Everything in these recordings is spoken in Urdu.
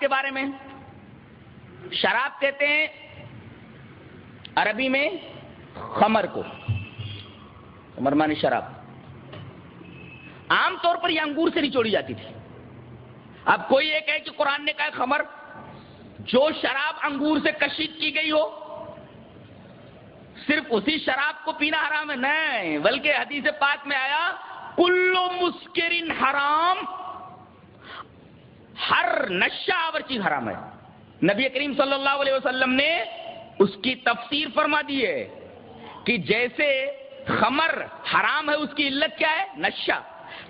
کے بارے میں شراب کہتے ہیں عربی میں خمر کو، خمر مانی شراب۔ عام طور پر یہ انگور سے نچوڑی جاتی تھی۔ اب کوئی یہ کہے کہ قرآن نے کہا خمر، جو شراب انگور سے کشید کی گئی ہو، صرف اسی شراب کو پینا حرام ہے۔ نہیں، بلکہ حدیث پاک میں آیا کلو مسکرین حرام ہر نشہ آور چیز حرام ہے۔ نبی کریم صلی اللہ علیہ وسلم نے اس کی تفسیر فرما دی ہے کہ جیسے خمر حرام ہے، اس کی علت کیا ہے؟ نشہ۔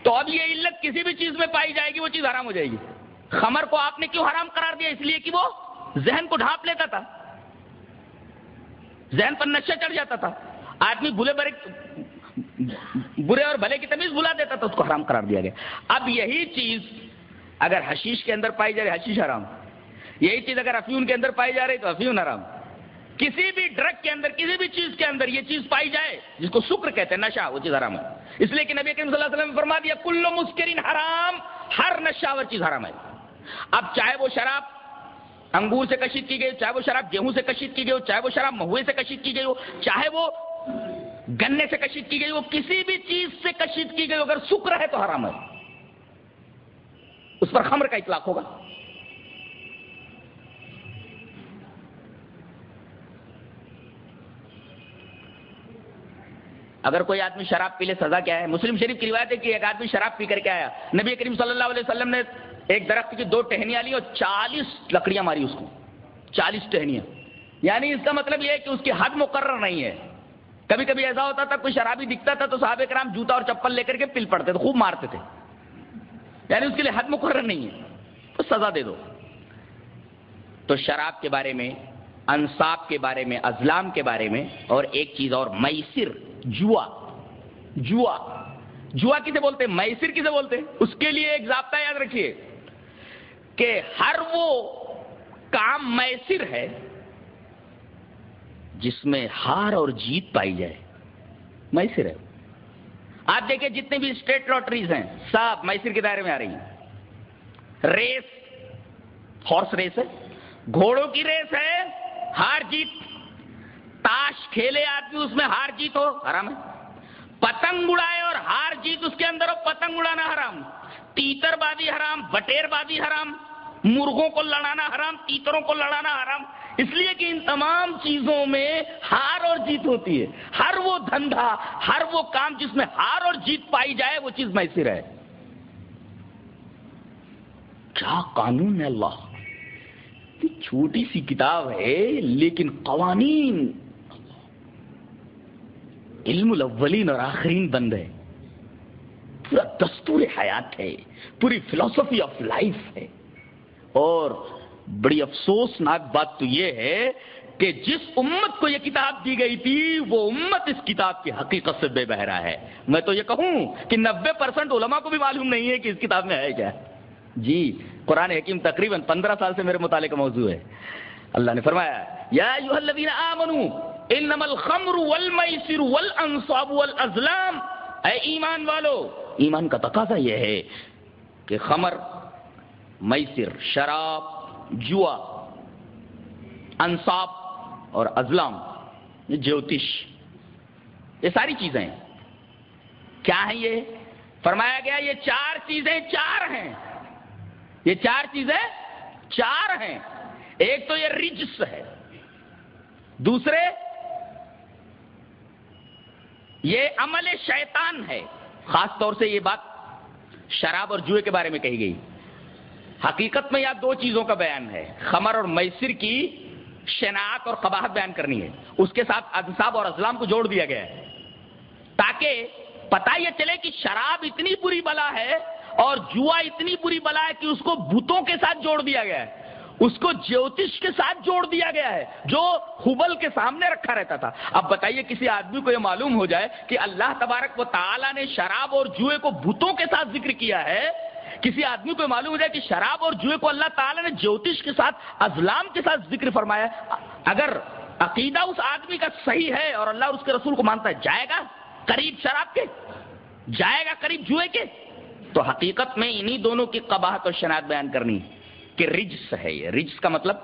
تو اب یہ علت کسی بھی چیز میں پائی جائے گی، وہ چیز حرام ہو جائے گی۔ خمر کو آپ نے کیوں حرام قرار دیا؟ اس لیے کہ وہ ذہن کو ڈھانپ لیتا تھا۔ ذہن پر نشہ چڑھ جاتا تھا۔ آدمی بھولے برے برے اور بھلے کی تمیز بھلا دیتا تھا، اس کو حرام قرار دیا گیا۔ اب یہی چیز اگر حشیش کے اندر پائی جا رہی حشیش حرام۔ یہی چیز اگر افیون کے اندر پائی جا رہی تو افیون حرام۔ کسی بھی ڈرگ کے اندر، کسی بھی چیز کے اندر یہ چیز پائی جائے، جس کو شکر کہتے ہیں، نشہ، وہ چیز حرام ہے۔ اس لیے کہ نبی کریم صلی اللہ علیہ وسلم نے فرما دیا کلو مسکرین حرام، ہر نشہ چیز حرام ہے۔ اب چاہے وہ شراب انگور سے کشید کی گئی چاہے وہ شراب گیہوں سے کشید کی گئی ہو، چاہے وہ شراب مہوے سے کشید کی گئی ہو، چاہے وہ گنے سے کشید کی گئی ہو، کسی بھی چیز سے کشید کی گئی ہو، اگر شکر ہے تو حرام ہے۔ اس پر خمر کا اطلاق ہوگا۔ اگر کوئی آدمی شراب پی لے، سزا کیا ہے؟ مسلم شریف کی روایت ہے کہ ایک آدمی شراب پی کر کے آیا۔ نبی کریم صلی اللہ علیہ وسلم نے ایک درخت کی دو ٹہنیاں لی اور چالیس لکڑیاں ماری اس کو۔ چالیس ٹہنیاں۔ یعنی اس کا مطلب یہ ہے کہ اس کی حد مقرر نہیں ہے۔ کبھی کبھی ایسا ہوتا تھا، کوئی شرابی دکھتا تھا تو صحابہ کرام جوتا اور چپل لے کر کے پل پڑتے تھے، خوب مارتے تھے۔ یعنی اس کے لیے حد مقرر نہیں ہے، تو سزا دے دو۔ تو شراب کے بارے میں، انصاب کے بارے میں ازلام کے بارے میں، اور ایک چیز اور، میسر، جوا۔ جوا۔ جوا کسے بولتے میسر کسے بولتے ہیں؟ اس کے لیے ایک ضابطہ یاد رکھیے کہ ہر وہ کام میسر ہے جس میں ہار اور جیت پائی جائے۔ میسر ہے۔ آپ دیکھیں جتنے بھی اسٹیٹ لاٹریز ہیں، سب میسر کے دائرے میں آ رہی ہیں۔ ریس، ہارس ریس ہے۔ گھوڑوں کی ریس ہے، ہار جیت۔ تاش کھیلے آدمی، اس میں ہار جیت ہو، حرام ہے۔ پتنگ اڑائے اور ہار جیت، اس کے اندر ہو، پتنگ اڑانا حرام۔ تیتر بازی حرام، بٹیر بازی حرام۔ مرغوں کو لڑانا حرام، تیتروں کو لڑانا حرام۔ اس لیے کہ ان تمام چیزوں میں ہار اور جیت ہوتی ہے۔ ہر وہ دھندا، ہر وہ کام جس میں ہار اور جیت پائی جائے، وہ چیز میسر ہے۔ کیا قانون ہے اللہ؟ چھوٹی سی کتاب ہے، لیکن قوانین۔ علم الاولین اور آخرین بند ہے۔ پورا دستور حیات ہے، پوری فلسفی آف لائف ہے۔ اور بڑی افسوسناک بات تو یہ ہے کہ جس امت کو یہ کتاب دی گئی تھی، وہ امت اس کتاب کی حقیقت سے بے بہرا ہے۔ میں تو یہ کہوں کہ نبے پرسنٹ علماء کو بھی معلوم نہیں ہے کہ اس کتاب میں ہے کیا۔ جی قرآن حکیم تقریباً پندرہ سال سے میرے مطالعے کا موضوع ہے۔ اللہ نے فرمایا، یا انما الخمر والمیسر والانصاب والازلام۔ اے ایمان والو، ایمان کا تقاضا یہ ہے کہ خمر، میسر، شراب جوا، انصاب اور ازلام جوتش یہ ساری چیزیں کیا ہیں یہ؟ فرمایا گیا یہ چار چیزیں چار ہیں۔ یہ چار چیزیں چار ہیں۔ ایک تو یہ رجس ہے۔ دوسرے، یہ عمل شیطان ہے۔ خاص طور سے یہ بات شراب اور جوئے کے بارے میں کہی گئی۔ حقیقت میں یہاں دو چیزوں کا بیان ہے۔ خمر اور میسر کی شناخت اور قباحت بیان کرنی ہے۔ اس کے ساتھ انصاب اور اسلام کو جوڑ دیا گیا ہے۔ تاکہ پتا یہ چلے کہ شراب اتنی بری بلا ہے اور جوا اتنی بری بلا ہے کہ اس کو بتوں کے ساتھ جوڑ دیا گیا ہے۔ اس کو جوتش کے ساتھ جوڑ دیا گیا ہے جو حبل کے سامنے رکھا رہتا تھا۔ اب بتائیے کسی آدمی کو یہ معلوم ہو جائے کہ اللہ تبارک و تعالیٰ نے شراب اور جوئے کو بتوں کے ساتھ ذکر کیا ہے کسی آدمی کو معلوم ہو جائے کہ شراب اور جوئے کو اللہ تعالیٰ نے جوتش کے ساتھ ازلام کے ساتھ ذکر فرمایا اگر عقیدہ اس آدمی کا صحیح ہے اور اللہ اس کے رسول کو مانتا ہے، جائے گا قریب شراب کے؟ جائے گا قریب جوئے کے؟ تو حقیقت میں انہی دونوں کی قباحت اور شناخت بیان کرنی کہ رجس ہے یہ۔ رجس کا مطلب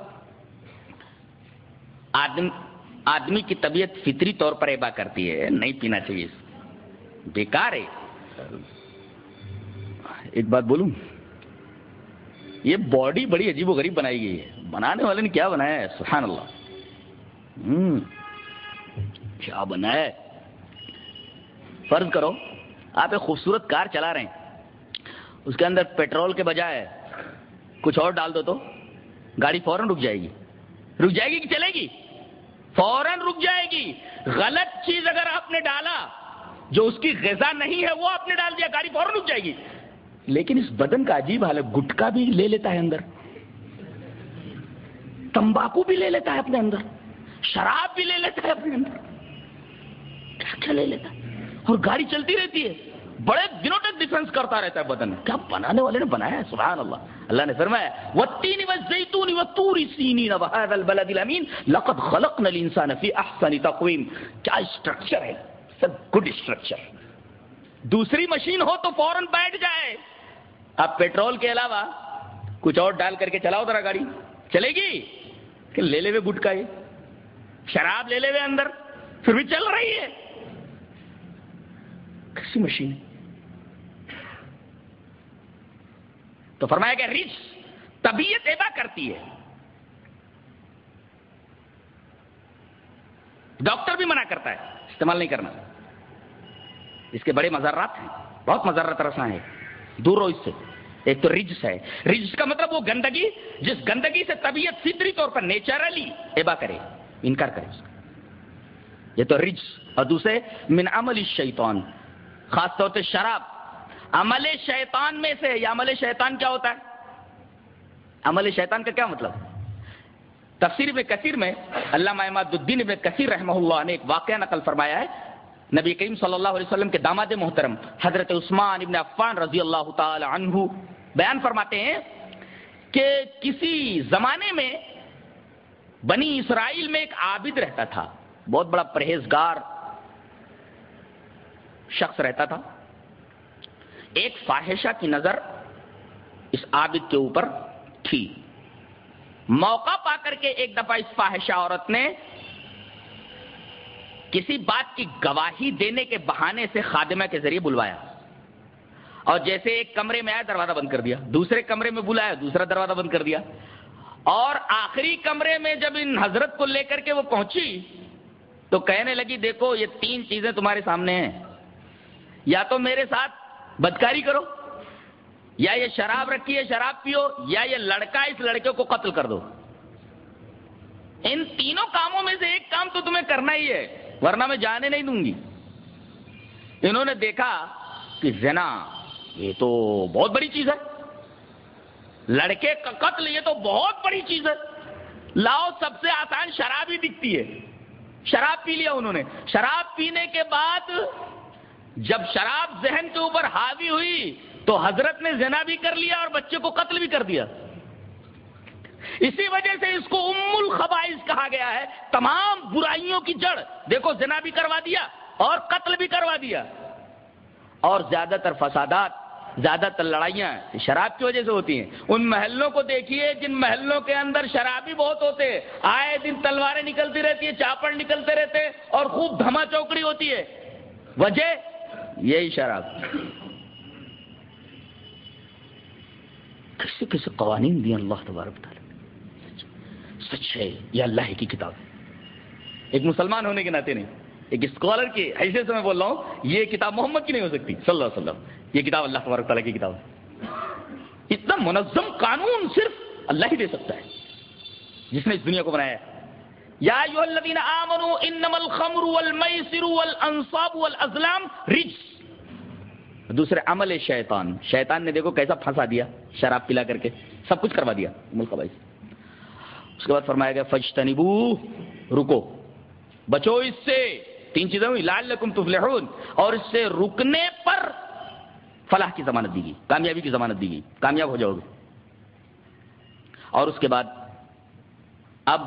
آدم، آدمی کی طبیعت فطری طور پر ایبا کرتی ہے، نہیں پینا چاہیے۔ بیکار ہے۔ ایک بات بولوں؟ یہ باڈی بڑی عجیب و غریب بنائی گئی ہے۔ بنانے والے نے کیا بنایا ہے؟ سبحان اللہ۔ کیا بنایا ہے؟ فرض کرو، آپ ایک خوبصورت کار چلا رہے ہیں۔ اس کے اندر پیٹرول کے بجائے کچھ اور ڈال دو تو گاڑی فوراً رک جائے گی۔ رک جائے گی کہ چلے گی؟ فوراً رک جائے گی۔ غلط چیز اگر آپ نے ڈالا، جو اس کی غذا نہیں ہے، وہ آپ نے ڈال دیا، گاڑی فوراً رک جائے گی۔ لیکن اس بدن کا عجیب حال ہے، گٹکا بھی لے لیتا ہے اندر، تمباکو بھی لے لیتا ہے اپنے اندر، شراب بھی لے لیتا ہے اپنے اندر، کیا کیا لے لیتا ہے؟ اور گاڑی چلتی رہتی ہے، بڑے دنوں تک ڈیفینس کرتا رہتا ہے بدن۔ کیا بنانے والے نے بنایا ہے؟ سبحان اللہ اللہ نے فرمایا والتین والزیتون والطور سینین وهذا البلد الامین لقد خلقنا الانسان فی احسن تقویم کیا اسٹرکچر ہے؟ سب گڈ اسٹرکچر دوسری مشین ہو تو فوراً بیٹھ جائے۔ اب پیٹرول کے علاوہ کچھ اور ڈال کر کے چلاؤ ذرا گاڑی۔ چلے گی؟ کہ لے لے ہوئے گٹکا یہ۔ شراب لے لے ہوئے اندر۔ پھر بھی چل رہی ہے۔ کسی مشین تو فرمایا کہ رچ طبیعت ایبا کرتی ہے۔ ڈاکٹر بھی منع کرتا ہے۔ استعمال نہیں کرنا۔ اس کے بڑے مذرات ہیں۔ بہت مذرت رساں ہے دور ہو اس سے۔ ایک تو رجس ہے۔ رجس کا مطلب وہ گندگی، جس گندگی سے طبیعت فطری طور پر نیچرلی ایبا کرے، انکار کرے اس کا۔ یہ تو رجس۔ اور دوسرے، من عمل الشیطان، خاص طور سے شراب۔ عمل شیطان میں سے یا عمل شیطان کیا ہوتا ہے؟ عمل شیطان کا کیا مطلب؟ تفسیر ابن کثیر میں، علامہ احمد الدین ابن کثیر رحمہ اللہ نے ایک واقعہ نقل فرمایا ہے۔ نبی کریم صلی اللہ علیہ وسلم کے داماد محترم حضرت عثمان ابن عفان رضی اللہ تعالی عنہ بیان فرماتے ہیں کہ کسی زمانے میں بنی اسرائیل میں ایک عابد رہتا تھا، بہت بڑا پرہیزگار شخص رہتا تھا۔ ایک فاحشہ کی نظر اس عابد کے اوپر تھی۔ موقع پا کر کے ایک دفعہ اس فاحشہ عورت نے کسی بات کی گواہی دینے کے بہانے سے خادمہ کے ذریعے بلوایا اور جیسے ایک کمرے میں آیا، دروازہ بند کر دیا۔ دوسرے کمرے میں بلایا، دوسرا دروازہ بند کر دیا۔ اور آخری کمرے میں جب ان حضرت کو لے کر کے وہ پہنچی تو کہنے لگی، دیکھو، یہ تین چیزیں تمہارے سامنے ہیں۔ یا تو میرے ساتھ بدکاری کرو، یا یہ شراب رکھی ہے شراب پیو، یا یہ لڑکا اس لڑکے کو قتل کر دو۔ ان تینوں کاموں میں سے ایک کام تو تمہیں کرنا ہی ہے۔ ورنہ میں جانے نہیں دوں گی۔ انہوں نے دیکھا کہ زنا، یہ تو بہت بڑی چیز ہے۔ لڑکے کا قتل، یہ تو بہت بڑی چیز ہے۔ لاؤ، سب سے آسان شراب ہی دکھتی ہے۔ شراب پی لیا انہوں نے۔ شراب پینے کے بعد جب شراب ذہن کے اوپر حاوی ہوئی تو حضرت نے زنا بھی کر لیا اور بچے کو قتل بھی کر دیا۔ اسی وجہ سے اس کو ام الخبائز کہا گیا ہے۔ تمام برائیوں کی جڑ۔ دیکھو، زنا بھی کروا دیا اور قتل بھی کروا دیا۔ اور زیادہ تر فسادات، زیادہ تر لڑائیاں شراب کی وجہ سے ہوتی ہیں۔ ان محلوں کو دیکھیے، جن محلوں کے اندر شرابی بہت ہوتے آئے دن تلواریں نکلتی رہتی ہیں، چاپڑ نکلتے رہتے اور خوب دھما چوکڑی ہوتی ہے۔ وجہ یہی شراب۔ کیسے کیسے قوانین دیے اللہ تبارک سچ ہے، یہ اللہ کی کتاب ہے۔ ایک مسلمان ہونے کے ناطے نہیں، ایک اسکالر کی حیثیت سے میں بول رہا ہوں، یہ کتاب محمد کی نہیں ہو سکتی، صلی اللہ علیہ وسلم۔ یہ کتاب اللہ تبارک تعالیٰ کی کتاب ہے۔ اتنا منظم قانون صرف اللہ ہی دے سکتا ہے۔ جس نے اس دنیا کو بنایا ہے۔ یا ایوہ الذین آمنوا انما الخمر والمیسر والانصاب والازلام رجس۔ دوسرے، عمل شیطان۔ شیطان نے دیکھو کیسا پھنسا دیا، شراب پلا کر کے، سب کچھ کروا دیا، ملک بھائی۔ اس کے بعد فرمایا گیا فجتنبو رکو بچو اس سے، تین چیزیں ہوئی لال لکم تفلحون۔ اور اس سے رکنے پر فلاح کی ضمانت دی گئی، کامیابی کی ضمانت دی گئی، کامیاب ہو جاؤ گے۔ اور اس کے بعد اب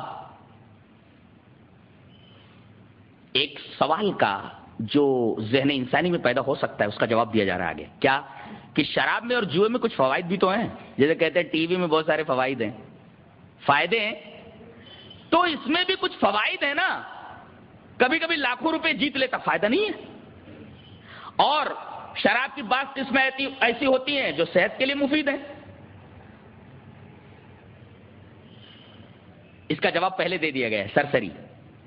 ایک سوال کا جو ذہن انسانی میں پیدا ہو سکتا ہے، اس کا جواب دیا جا رہا ہے آگے۔ کیا کہ شراب میں اور جوئے میں کچھ فوائد بھی تو ہیں؟ جیسے کہتے ہیں، ٹی وی میں بہت سارے فوائد ہیں۔ فائدے ہیں۔ تو اس میں بھی کچھ فوائد ہیں نا۔ کبھی کبھی لاکھوں روپے جیت لیتا، فائدہ نہیں ہے۔ اور شراب کی بعض قسمیں ایسی ہوتی ہیں جو صحت کے لیے مفید ہیں۔ اس کا جواب پہلے دے دیا گیا ہے، سرسری۔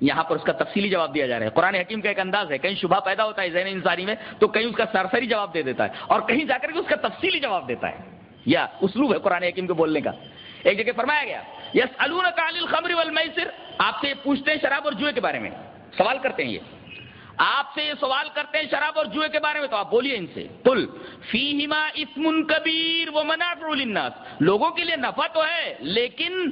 یہاں پر اس کا تفصیلی جواب دیا جا رہا ہے۔ قرآن حکیم کا ایک انداز ہے، کہیں شبہ پیدا ہوتا ہے ذہن انسانی میں، تو کہیں اس کا سرسری جواب دے دیتا ہے۔ اور کہیں جا کر کے اس کا تفصیلی جواب دیتا ہے۔ یا اسلوب ہے قرآن حکیم کے بولنے کا۔ ایک جگہ فرمایا گیا یس الخمر والمیسر۔ آپ سے پوچھتے ہیں شراب اور جوئے کے بارے میں۔ سوال کرتے ہیں یہ۔ آپ سے یہ سوال کرتے ہیں شراب اور جوئے کے بارے میں تو آپ بولیے ان سے۔ کل فی اسم کبیر وہ للناس۔ لوگوں کے لیے نفع تو ہے، لیکن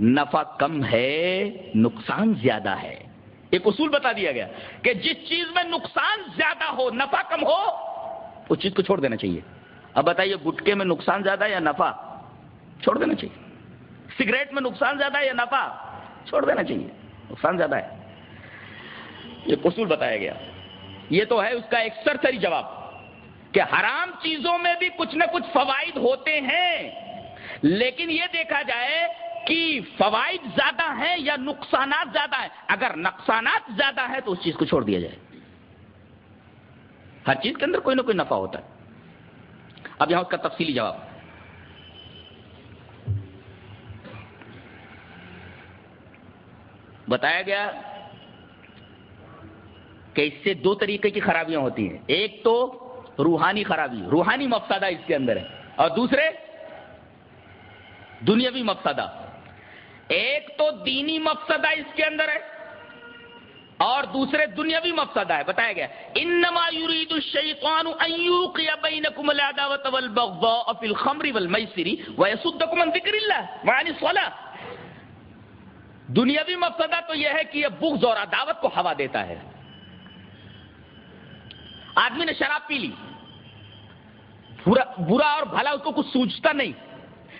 نفع کم ہے، نقصان زیادہ ہے۔ ایک اصول بتا دیا گیا کہ جس چیز میں نقصان زیادہ ہو، نفع کم ہو، اس چیز کو چھوڑ دینا چاہیے۔ اب بتائیے گٹکے میں نقصان زیادہ ہے یا نفع؟ چھوڑ دینا چاہیے۔ سگریٹ میں نقصان زیادہ ہے یا نفع؟ چھوڑ دینا چاہیے۔ نقصان زیادہ ہے۔ یہ اصول بتایا گیا۔ یہ تو ہے اس کا ایک سرسری جواب کہ حرام چیزوں میں بھی کچھ نہ کچھ فوائد ہوتے ہیں۔ لیکن یہ دیکھا جائے کہ فوائد زیادہ ہیں یا نقصانات زیادہ ہیں۔ اگر نقصانات زیادہ ہے تو اس چیز کو چھوڑ دیا جائے۔ ہر چیز کے اندر کوئی نہ کوئی نفع ہوتا ہے۔ اب یہاں اس کا تفصیلی جواب۔ بتایا گیا کہ اس سے دو طریقے کی خرابیاں ہوتی ہیں۔ ایک تو روحانی خرابی، روحانی مفسدہ اس کے اندر ہے۔ اور دوسرے، دنیاوی مفسدہ۔ ایک تو دینی مفسدہ اس کے اندر ہے اور دوسرے دنیاوی مفسدہ ہے۔ بتایا گیا۔ انما يريد الشيطان ان يوقع بينكم العداوه والبغضاء في الخمر والميسر ويصدكم عن ذكر الله وعن الصلاه دنیاوی مفسدہ تو یہ ہے کہ یہ بغض اور عداوت کو ہوا دیتا ہے۔ آدمی نے شراب پی لی۔ برا اور بھلا اس کو کچھ سوچتا نہیں۔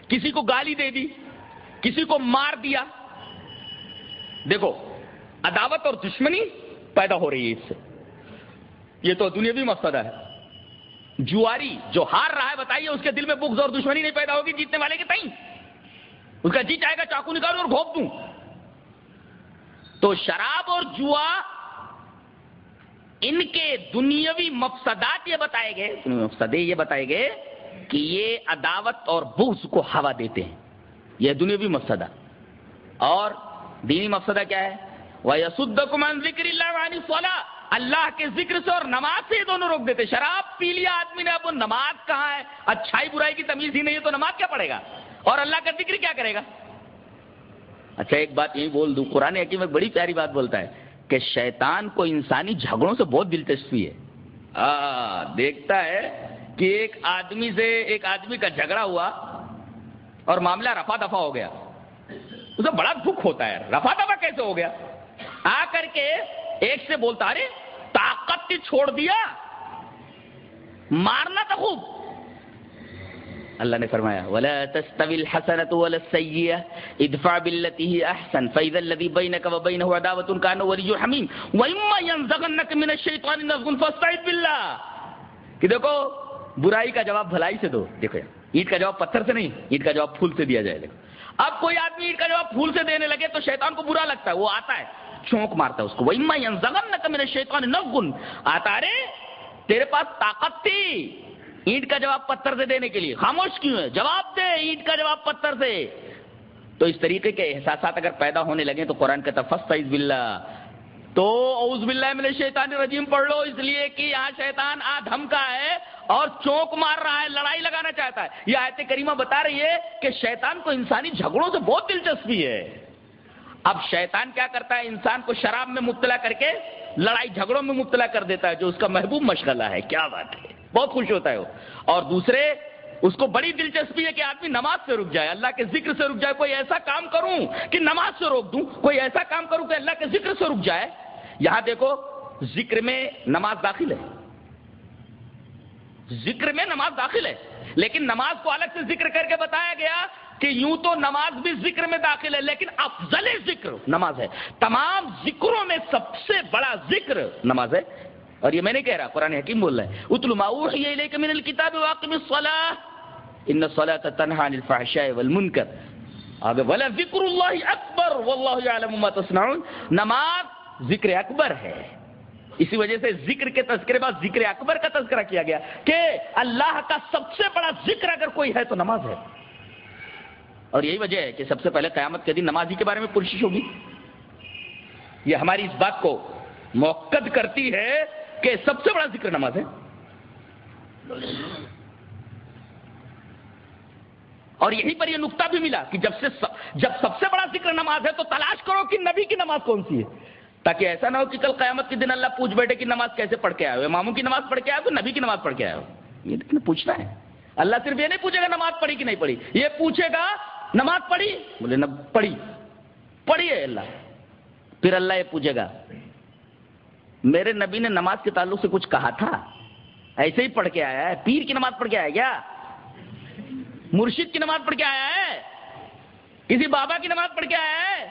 کسی کو گالی دے دی، کسی کو مار دیا۔ دیکھو، عداوت اور دشمنی پیدا ہو رہی ہے اس سے۔ یہ تو دنیاوی مقصد ہے۔ جواری جو ہار رہا ہے، بتائیے اس کے دل میں بغض اور دشمنی نہیں پیدا ہوگی جیتنے والے کے تئیں؟ اس کا جی چاہے گا، چاقو نکالوں اور گھوپ دوں۔ تو شراب اور جوا ان کے دنیاوی مفسدات یہ بتائے گئے مفسدے یہ بتائے گئے کہ یہ عداوت اور بغض کو ہوا دیتے ہیں۔ یہ دنیاوی مفسدہ۔ اور دینی مفسدہ کیا ہے؟ وہ یسد کمان ذکر اللہ اللہ کے ذکر سے اور نماز سے دونوں روک دیتے۔ شراب پی لیا آدمی نے، اب وہ نماز کہاں ہے؟ اچھائی برائی کی تمیز ہی نہیں ہے تو نماز کیا پڑے گا؟ اور اللہ کا ذکر کیا کرے گا؟ اچھا ایک بات یہی بول دوں قرآن حکیم ایک بڑی پیاری بات بولتا ہے کہ شیطان کو انسانی جھگڑوں سے بہت دلچسپی ہے۔ آ, دیکھتا ہے کہ ایک آدمی سے ایک آدمی کا جھگڑا ہوا اور معاملہ رفا دفا ہو گیا۔ اسے بڑا دکھ ہوتا ہے رفا دفا کیسے ہو گیا؟ آ کر کے ایک سے بولتا ارے طاقت چھوڑ دیا مارنا تو خوب۔ اللہ نے فرمایا، ولا تستوي الحسنه ولا السيئه ادفع بالتي هي احسن فاذا الذي بينك وبينه عداوه كانه ولي حميم. واما ينزغنك من الشيطان نزغ فاستعذ بالله. کہ دیکھو، برائی کا جواب بھلائی سے دو، دیکھو اینٹ کا جواب پتھر سے نہیں اینٹ کا جواب پھول سے دیا جائے دیکھو اب کوئی آدمی اینٹ کا جواب پھول سے دینے لگے تو شیطان کو برا لگتا ہے، وہ آتا ہے، چونک مارتا ہے اس کو۔ وَإِمَّا يَنزَغَنَّكَ مِنَ الشَّيْطَانِ آتا رے تیرے پاس طاقت تھی۔ اینٹ کا جواب پتھر سے دینے کے لیے۔ خاموش کیوں ہے؟ جواب دے، اینٹ کا جواب پتھر سے۔ تو اس طریقے کے احساسات اگر پیدا ہونے لگے تو قرآن کہتا فسٹ باللہ تو اوز باللہ میں شیطان رجیم پڑھ لو۔ اس لیے کہ یہاں شیطان آ دھمکا ہے اور چونک مار رہا ہے، لڑائی لگانا چاہتا ہے۔ یہ آیت کریمہ بتا رہی ہے کہ شیطان کو انسانی جھگڑوں سے بہت دلچسپی ہے۔ اب شیطان کیا کرتا ہے؟ انسان کو شراب میں مبتلا کر کے، لڑائی جھگڑوں میں مبتلا کر دیتا ہے، جو اس کا محبوب مشغلہ ہے۔ کیا بات ہے؟ بہت خوش ہوتا ہے وہ۔ اور دوسرے، اس کو بڑی دلچسپی ہے کہ آدمی نماز سے رک جائے۔ اللہ کے ذکر سے رک جائے۔ کوئی ایسا کام کروں کہ نماز سے روک دوں۔ کوئی ایسا کام کروں کہ اللہ کے ذکر سے رک جائے۔ یہاں دیکھو، ذکر میں نماز داخل ہے۔ ذکر میں نماز داخل ہے۔ لیکن نماز کو الگ سے ذکر کر کے بتایا گیا کہ یوں تو نماز بھی ذکر میں داخل ہے، لیکن افضل ذکر نماز ہے۔ تمام ذکروں میں سب سے بڑا ذکر نماز ہے۔ اور یہ میں نے کہہ رہا، قرآن حکیم بول رہا ہے اتل معاوح من الکتاب واقم الصلاة. ان الصلاة تنہا عن الفحشاء والمنکر. آگے، ولا ذکر اللہ اکبر، واللہ یعلم ما تصنعون. نماز ذکر اکبر ہے۔ اسی وجہ سے ذکر کے تذکرے بعد ذکر اکبر کا تذکرہ کیا گیا کہ اللہ کا سب سے بڑا ذکر اگر کوئی ہے تو نماز ہے۔ اور یہی وجہ ہے کہ سب سے پہلے قیامت کے دن نمازی کے بارے میں پرشش ہوگی۔ یہ ہماری اس بات کو موقع کرتی ہے کہ سب سے بڑا ذکر نماز ہے۔ اور یہیں پر یہ نقطہ بھی ملا کہ جب سے جب سب سے بڑا ذکر نماز ہے تو تلاش کرو کہ نبی کی نماز کون سی ہے۔ تاکہ ایسا نہ ہو کہ کل قیامت کے دن اللہ پوچھ بیٹھے کہ نماز کیسے پڑھ کے آئے ہو۔ ماموں کی نماز پڑھ کے آئے تو نبی کی نماز پڑھ کے آئے ہو۔ یہ پوچھنا ہے۔ اللہ صرف یہ نہیں پوچھے گا نماز پڑھی کہ نہیں پڑھی۔ یہ پوچھے گا نماز پڑھی؟ بولے نہ پڑھی۔ پڑھی ہے اللہ۔ پھر اللہ یہ پوچھے گا میرے نبی نے نماز کے تعلق سے کچھ کہا تھا؟ ایسے ہی پڑھ کے آیا ہے۔ پیر کی نماز پڑھ کے آیا کیا؟ مرشد کی نماز پڑھ کے آیا ہے؟ کسی بابا کی نماز پڑھ کے آیا ہے؟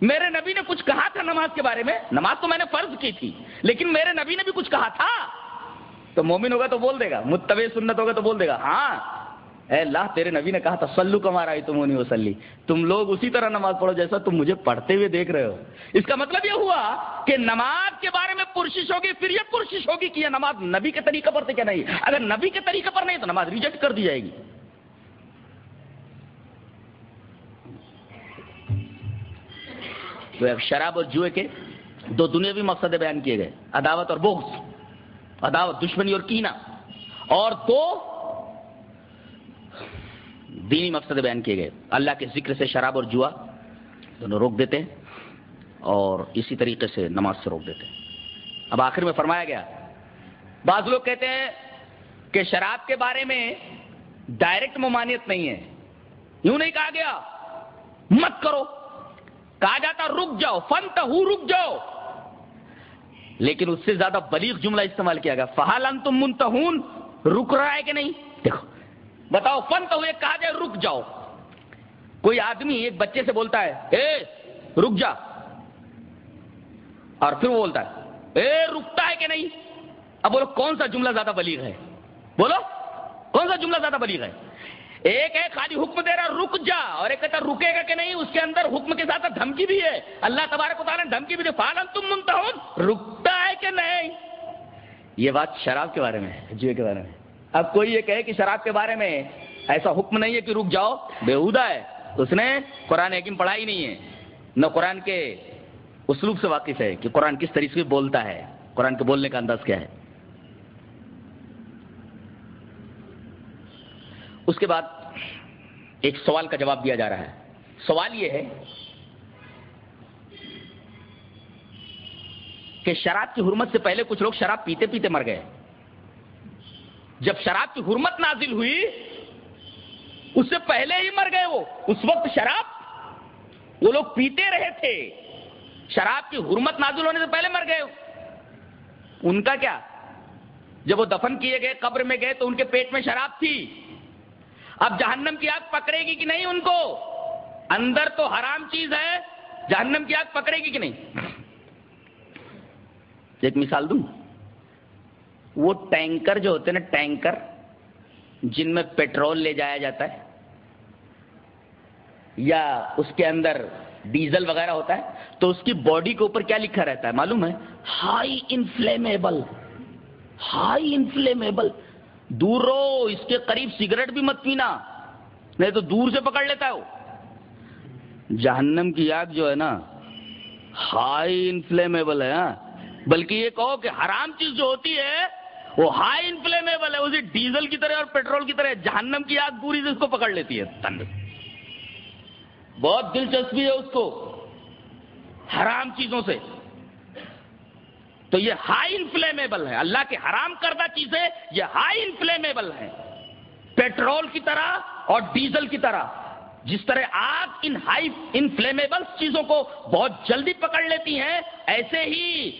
میرے نبی نے کچھ کہا تھا نماز کے بارے میں؟ نماز تو میں نے فرض کی تھی، لیکن میرے نبی نے بھی کچھ کہا تھا؟ تو مومن ہوگا تو بول دے گا، متبع سنت ہوگا تو بول دے گا۔ ہاں اے اللہ، تیرے نبی نے کہا تھا سلو کمارا تم نہیں وسلی تم لوگ اسی طرح نماز پڑھو جیسا تم مجھے پڑھتے ہوئے دیکھ رہے ہو۔ اس کا مطلب یہ ہوا کہ نماز کے بارے میں پرشش ہوگی، پھر یہ پرشش ہوگی کہ یہ نماز نبی کے طریقے پر تھے کیا نہیں۔ اگر نبی کے طریقے پر نہیں تو نماز ریجیکٹ کر دی جائے گی۔ تو شراب اور جوئے کے دو دنیاوی مقصد بیان کیے گئے، عداوت اور بغض، عداوت، دشمنی اور کینا اور دو دینی مقصد بیان کیے گئے۔ اللہ کے ذکر سے شراب اور جوا دونوں روک دیتے ہیں اور اسی طریقے سے نماز سے روک دیتے ہیں۔ اب آخر میں فرمایا گیا، بعض لوگ کہتے ہیں کہ شراب کے بارے میں ڈائریکٹ ممانعت نہیں ہے۔ یوں نہیں کہا گیا، مت کرو۔ کہا جاتا، رک جاؤ فن تو رک جاؤ۔ لیکن اس سے زیادہ بلیغ جملہ استعمال کیا گیا۔ فہالن تم منتہون رک رہا ہے کہ نہیں؟ دیکھو بتاؤ، فن تو کہا جائے، رک جاؤ۔ کوئی آدمی ایک بچے سے بولتا ہے، اے، رک جا۔ اور پھر وہ بولتا ہے، اے، رکتا ہے کہ نہیں؟ اب بولو، کون سا جملہ زیادہ بلیغ ہے؟ بولو، کون سا جملہ زیادہ بلیغ ہے؟ ایک ہے، خالی حکم دے رہا، رک جا۔ اور ایک کہتا رکے گا کہ نہیں؟ اس کے اندر حکم کے ساتھ دھمکی بھی ہے۔ اللہ تبارک نے دھمکی بھی دے فالن تم منتا رکتا ہے کہ نہیں؟ یہ بات شراب کے بارے میں ہے، جوئے کے بارے میں۔ اب کوئی یہ کہے کہ شراب کے بارے میں ایسا حکم نہیں ہے کہ رک جاؤ بےحدا ہے۔ اس نے قرآن حکیم پڑھائی نہیں ہے۔ نہ قرآن کے اسلوب سے واقف ہے کہ قرآن کس طریقے سے بولتا ہے، قرآن کے بولنے کا انداز کیا ہے۔ اس کے بعد ایک سوال کا جواب دیا جا رہا ہے۔ سوال یہ ہے کہ شراب کی حرمت سے پہلے کچھ لوگ شراب پیتے پیتے مر گئے۔ جب شراب کی حرمت نازل ہوئی، اس سے پہلے ہی مر گئے وہ۔ اس وقت شراب، وہ لوگ پیتے رہے تھے۔ شراب کی حرمت نازل ہونے سے پہلے مر گئے ان کا کیا؟ جب وہ دفن کیے گئے، قبر میں گئے تو ان کے پیٹ میں شراب تھی۔ اب جہنم کی آگ پکڑے گی کہ نہیں ان کو؟ اندر تو حرام چیز ہے، جہنم کی آگ پکڑے گی کہ نہیں؟ ایک مثال دوں۔ وہ ٹینکر جو ہوتے ہیں نا، ٹینکر، جن میں پیٹرول لے جایا جاتا ہے، یا اس کے اندر ڈیزل وغیرہ ہوتا ہے، تو اس کی باڈی کے اوپر کیا لکھا رہتا ہے معلوم ہے؟ High inflammable high inflammable. دور رو اس کے قریب سگریٹ بھی مت پینا، نہیں تو دور سے پکڑ لیتا ہے وہ۔ جہنم کی آگ جو ہے نا، ہائی انفلیمیبل ہے ہاں؟ بلکہ یہ کہو کہ حرام چیز جو ہوتی ہے وہ ہائی انفلیمیبل ہے اسی ڈیزل کی طرح اور پیٹرول کی طرح، جہنم کی آگ پوری سے اس کو پکڑ لیتی ہے تن بہت دلچسپی ہے اس کو، حرام چیزوں سے۔ تو یہ ہائی انفلیمیبل ہے، اللہ کے حرام کردہ چیزیں یہ ہائی انفلیمیبل ہے پیٹرول کی طرح اور ڈیزل کی طرح۔ جس طرح آگ ان ہائی انفلیمیبل چیزوں کو بہت جلدی پکڑ لیتی ہیں، ایسے ہی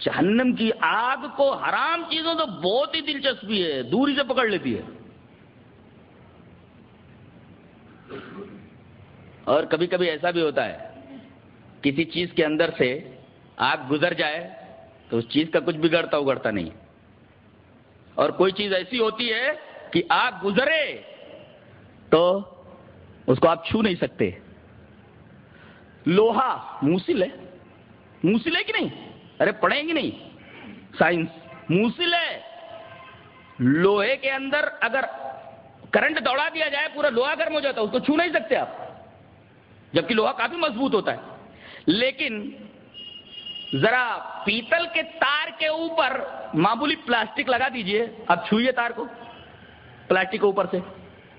جہنم کی آگ کو حرام چیزوں تو بہت ہی دلچسپی ہے، دوری سے پکڑ لیتی ہے۔ اور کبھی کبھی ایسا بھی ہوتا ہے، کسی چیز کے اندر سے آگ گزر جائے تو اس چیز کا کچھ بگڑتا اگڑتا نہیں۔ اور کوئی چیز ایسی ہوتی ہے کہ آگ گزرے تو اس کو آپ چھو نہیں سکتے۔ لوہا موسل ہے۔ موسل ہے کہ نہیں؟ ارے پڑھیں گی نہیں؟ سائنس موسل ہے۔ لوہے کے اندر اگر کرنٹ دوڑا دیا جائے، پورا لوہا گرم ہو جاتا ہے، اس کو چھو نہیں سکتے آپ۔ جبکہ لوہا کافی مضبوط ہوتا ہے۔ لیکن ذرا پیتل کے تار کے اوپر معمولی پلاسٹک لگا دیجیے۔ اب چھوئیے تار کو۔ پلاسٹک کے اوپر سے۔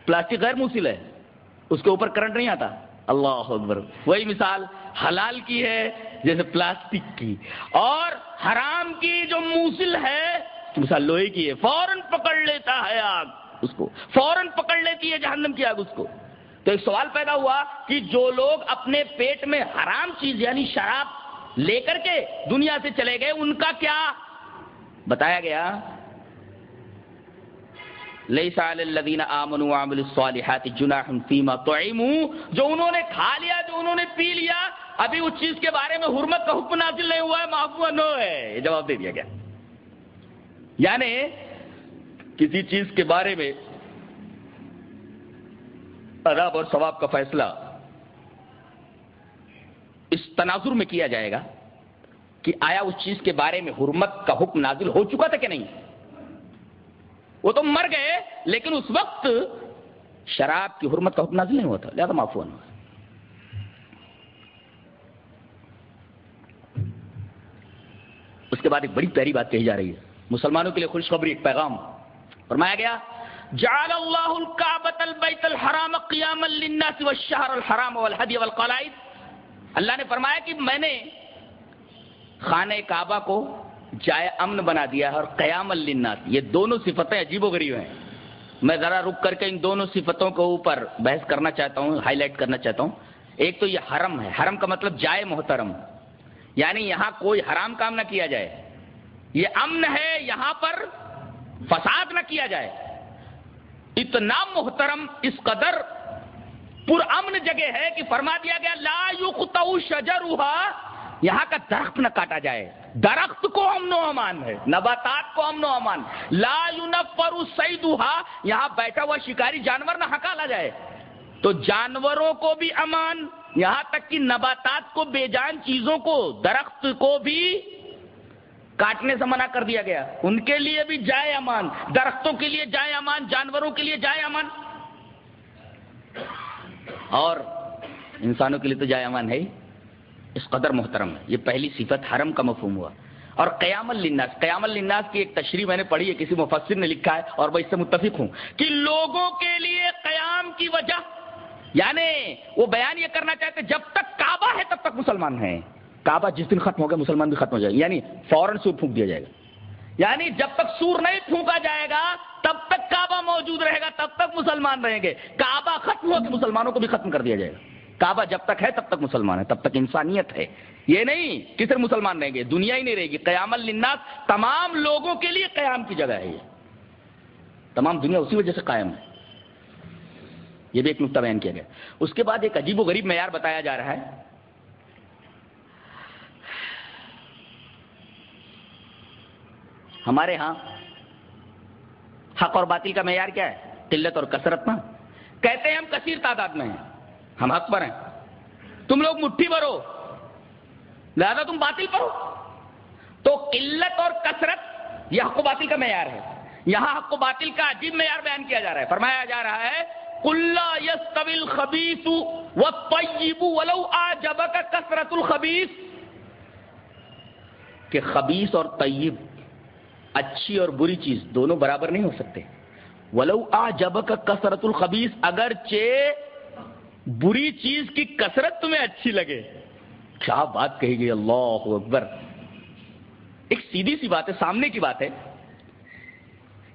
پلاسٹک غیر موسل ہے۔ اس کے اوپر کرنٹ نہیں آتا۔ اللہ اکبر۔ وہی مثال حلال کی ہے۔ جیسے پلاسٹک کی۔ اور حرام کی جو موسل ہے مثال لوہے کی ہے۔ فوراً پکڑ لیتا ہے آگ اس کو۔ فوراً پکڑ لیتی ہے جہنم کی آگ اس کو۔ تو ایک سوال پیدا ہوا کہ جو لوگ اپنے پیٹ میں حرام چیز یعنی شراب لے کر کے دنیا سے چلے گئے، ان کا کیا؟ بتایا گیا۔ جو انہوں نے کھا لیا، جو انہوں نے پی لیا ابھی اس چیز کے بارے میں حرمت کا حکم نازل نہیں ہوا ہے محفوظ نو ہے، یہ جواب دے دیا گیا۔ یعنی کسی چیز کے بارے میں عذاب اور ثواب کا فیصلہ اس تناظر میں کیا جائے گا کہ آیا اس چیز کے بارے میں حرمت کا حکم نازل ہو چکا تھا کہ نہیں؟ وہ تو مر گئے، لیکن اس وقت شراب کی حرمت کا حکم نازل نہیں ہوا تھا، لہٰذا معاف ہوا اس کے بعد ایک بڑی پیاری بات کہی جا رہی ہے۔ مسلمانوں کے لیے خوشخبری ایک پیغام۔ فرمایا گیا، جعل اللہ الكعبۃ البیت الحرام قیاما للناس والشهر الحرام والهدي والقلائد۔ اللہ نے فرمایا کہ میں نے خانہ کعبہ کو جائے امن بنا دیا ہے اور قیام للناس۔ یہ دونوں صفتیں عجیب و غریب ہیں۔ میں ذرا رک کر کے ان دونوں صفتوں کے اوپر بحث کرنا چاہتا ہوں ہائی لائٹ کرنا چاہتا ہوں۔ ایک تو یہ حرم ہے۔ حرم کا مطلب جائے محترم۔ یعنی یہاں کوئی حرام کام نہ کیا جائے یہ امن ہے یہاں پر فساد نہ کیا جائے اتنا محترم اس قدر پر امن جگہ ہے کہ فرما دیا گیا، لا یقطع شجرها یہاں کا درخت نہ کاٹا جائے۔ درخت کو امن و امان ہے، نباتات کو امن و امان۔ لا ينفر سیدها یہاں بیٹھا ہوا شکاری جانور نہ ہکالا جائے۔ تو جانوروں کو بھی امان۔ یہاں تک کہ نباتات کو بے جان چیزوں کو، درخت کو بھی کاٹنے سے منع کر دیا گیا۔ ان کے لیے بھی جائے امان، درختوں کے لیے جائے امان، جانوروں کے لیے جائے امان۔ اور انسانوں کے لیے تو جائے امان ہے اس قدر محترم ہے۔ یہ پہلی صفت حرم کا مفہوم ہوا۔ اور قیام الناس قیام الناس کی ایک تشریح میں نے پڑھی ہے، کسی مفسر نے لکھا ہے اور میں اس سے متفق ہوں کہ لوگوں کے لیے قیام کی وجہ یعنی وہ بیان یہ کرنا چاہتے جب تک کعبہ ہے تب تک مسلمان ہیں۔ کعبہ جس دن ختم ہو گیا، مسلمان بھی ختم ہو جائے گا۔ یعنی فوراً سور پھونک دیا جائے گا۔ یعنی جب تک سور نہیں پھونکا جائے گا، تب تک کعبہ موجود رہے گا، تب تک مسلمان رہیں گے۔ کعبہ ختم ہو کے مسلمانوں کو بھی ختم کر دیا جائے گا۔ کعبہ جب تک ہے، تب تک مسلمان ہے تب تک انسانیت ہے۔ یہ نہیں کس مسلمان رہیں گے، دنیا ہی نہیں رہے گی۔ قیام الناس تمام لوگوں کے لیے قیام کی جگہ ہے یہ۔ تمام دنیا اسی وجہ سے قائم ہے۔ یہ بھی ایک نقطہ بیان کیا گیا۔ اس کے بعد ایک عجیب و غریب معیار بتایا جا رہا ہے۔ ہمارے ہاں حق اور باطل کا معیار کیا ہے؟ قلت اور کثرت نا۔ کہتے ہیں ہم کثیر تعداد میں ہیں۔ ہم حق پر ہیں۔ تم لوگ مٹھی بھرو۔ لہذا تم باطل پر ہو۔ تو قلت اور کثرت یہ حق و باطل کا معیار ہے۔ یہاں حق و باطل کا عجیب معیار بیان کیا جا رہا ہے۔ فرمایا جا رہا ہے کلا یس طویل خبیس و طیب ولو آجب کا کثرت الخبیس کہ خبیس اور طیب اچھی اور بری چیز دونوں برابر نہیں ہو سکتے. ولو آ جب کا کثرت الخبیس اگرچہ بری چیز کی کثرت تمہیں اچھی لگے. کیا بات کہی گئی؟ اللہ اکبر. ایک سیدھی سی بات ہے، سامنے کی بات ہے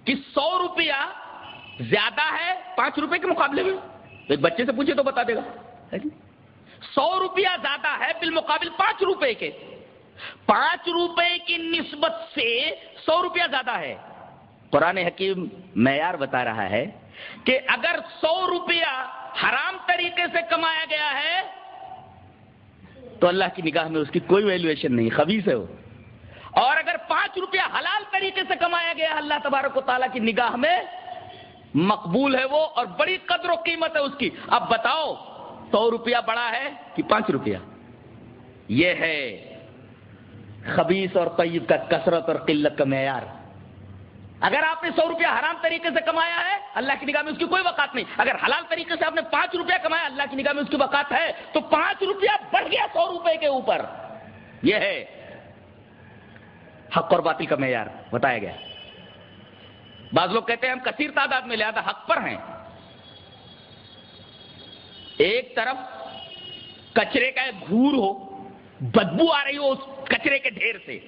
کہ سو روپیہ زیادہ ہے پانچ روپے کے مقابلے میں؟ ایک بچے سے پوچھے تو بتا دے گا۔ سو روپیہ زیادہ ہے بالمقابل پانچ روپے کے۔ پانچ روپے کی نسبت سے سو روپیہ زیادہ ہے۔ قرآن حکیم معیار بتا رہا ہے کہ اگر سو روپیہ حرام طریقے سے کمایا گیا ہے تو اللہ کی نگاہ میں اس کی کوئی ویلویشن نہیں خبیص ہے وہ۔ اور اگر پانچ روپیہ حلال طریقے سے کمایا گیا اللہ تبارک و تعالیٰ کی نگاہ میں مقبول ہے وہ اور بڑی قدر و قیمت ہے اس کی۔ اب بتاؤ، سو روپیہ بڑا ہے کہ پانچ روپیہ؟ یہ ہے خبیص اور طیب کا کثرت اور قلت کا معیار۔ اگر آپ نے سو روپیہ حرام طریقے سے کمایا ہے، اللہ کی نگاہ میں اس کی کوئی وقات نہیں۔ اگر حلال طریقے سے آپ نے پانچ روپیہ کمایا، اللہ کی نگاہ میں اس کی وقات ہے، تو پانچ روپیہ بڑھ گیا سو روپے کے اوپر۔ یہ ہے حق اور باطل کا معیار، بتایا گیا۔ بعض لوگ کہتے ہیں ہم کثیر تعداد میں لہذا حق پر ہیں۔ ایک طرف کچرے کا ایک گھور ہو، بدبو آ رہی ہو اس کچرے کے ڈھیر سے،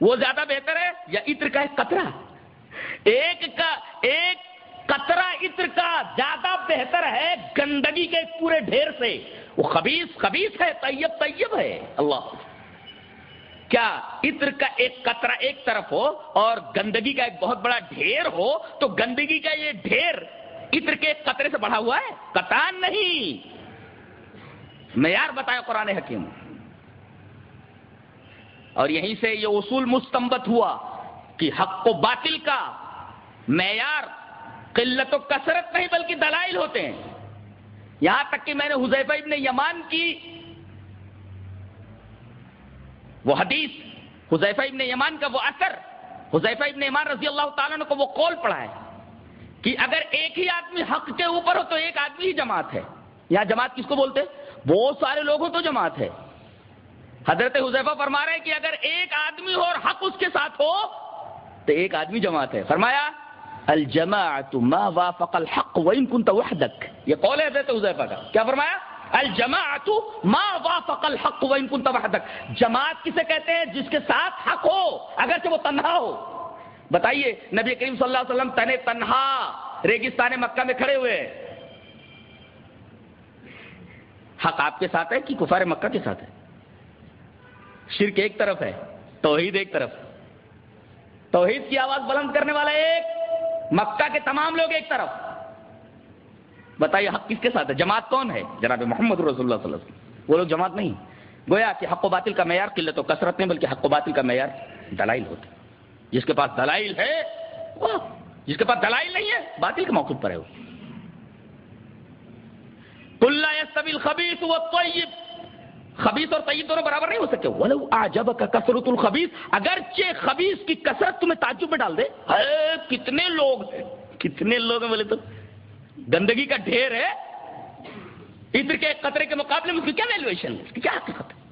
وہ زیادہ بہتر ہے یا عطر کا ایک قطرہ؟ ایک کا، ایک قطرہ عطر کا زیادہ بہتر ہے گندگی کے پورے ڈھیر سے۔ وہ خبیص خبیص ہے، طیب طیب ہے۔ اللہ۔ کیا عطر کا ایک قطرہ ایک طرف ہو اور گندگی کا ایک بہت بڑا ڈھیر ہو تو گندگی کا یہ ڈھیر عطر کے ایک قطرے سے بڑھا ہوا ہے؟ قطان نہیں۔ معیار بتایا قرآن حکیم۔ اور یہیں سے یہ اصول مستمبت ہوا کہ حق و باطل کا معیار قلت و کثرت نہیں بلکہ دلائل ہوتے ہیں۔ یہاں تک کہ میں نے حزیفہ ابن یمان کی وہ حدیث حزیفہ ابن یمان کا وہ اثر حزیفہ ابن یمان رضی اللہ تعالیٰ نے کو وہ قول پڑھا ہے کہ اگر ایک ہی آدمی حق کے اوپر ہو تو ایک آدمی ہی جماعت ہے یہاں جماعت کس کو بولتے بہت سارے لوگ ہو تو جماعت ہے حضرت حزیفہ فرما رہے ہیں کہ اگر ایک آدمی ہو اور حق اس کے ساتھ ہو تو ایک آدمی جماعت ہے فرمایا، الجماعت ما وافق الحق وان كنت وحدك یہ قول ہے حضرت حزیفہ کا۔ کیا فرمایا؟ الجماعت ما وافق الحق وان كنت وحدك. جماعت کسے کہتے ہیں؟ جس کے ساتھ حق ہو، اگرچہ وہ تنہا ہو. بتائیے، نبی کریم صلی اللہ علیہ وسلم تنے تنہا ریگستان مکہ میں کھڑے ہوئے حق آپ کے ساتھ ہے کہ کفار مکہ کے ساتھ ہے؟ شرک ایک طرف ہے، توحید ایک طرف. توحید کی آواز بلند کرنے والا ایک، مکہ کے تمام لوگ ایک طرف. بتائیے حق کس کے ساتھ ہے؟ جماعت کون ہے؟ جناب محمد رسول اللہ صلی اللہ علیہ وسلم۔ وہ لوگ جماعت نہیں۔ گویا کہ حق و باطل کا معیار قلت و کثرت نہیں، بلکہ حق و باطل کا معیار دلائل ہوتا ہے جس کے پاس دلائل ہے، وہ جس کے پاس دلائل نہیں ہے، باطل کے موقف پر ہے وہ۔ خبیص خبیص اور طیب دونوں برابر نہیں ہو سکتے ولو آجب کا کثرت الخبیص اگرچہ خبیص کی کثرت تمہیں تعجب میں ڈال دے۔ کتنے لوگ ہیں؟ کتنے لوگ ہیں بولے تو؟ گندگی کا ڈھیر ہے۔ ادھر کے قطرے کے مقابلے میں اس کی کیا ویلویشن اس کی کیا حقیقت ہے؟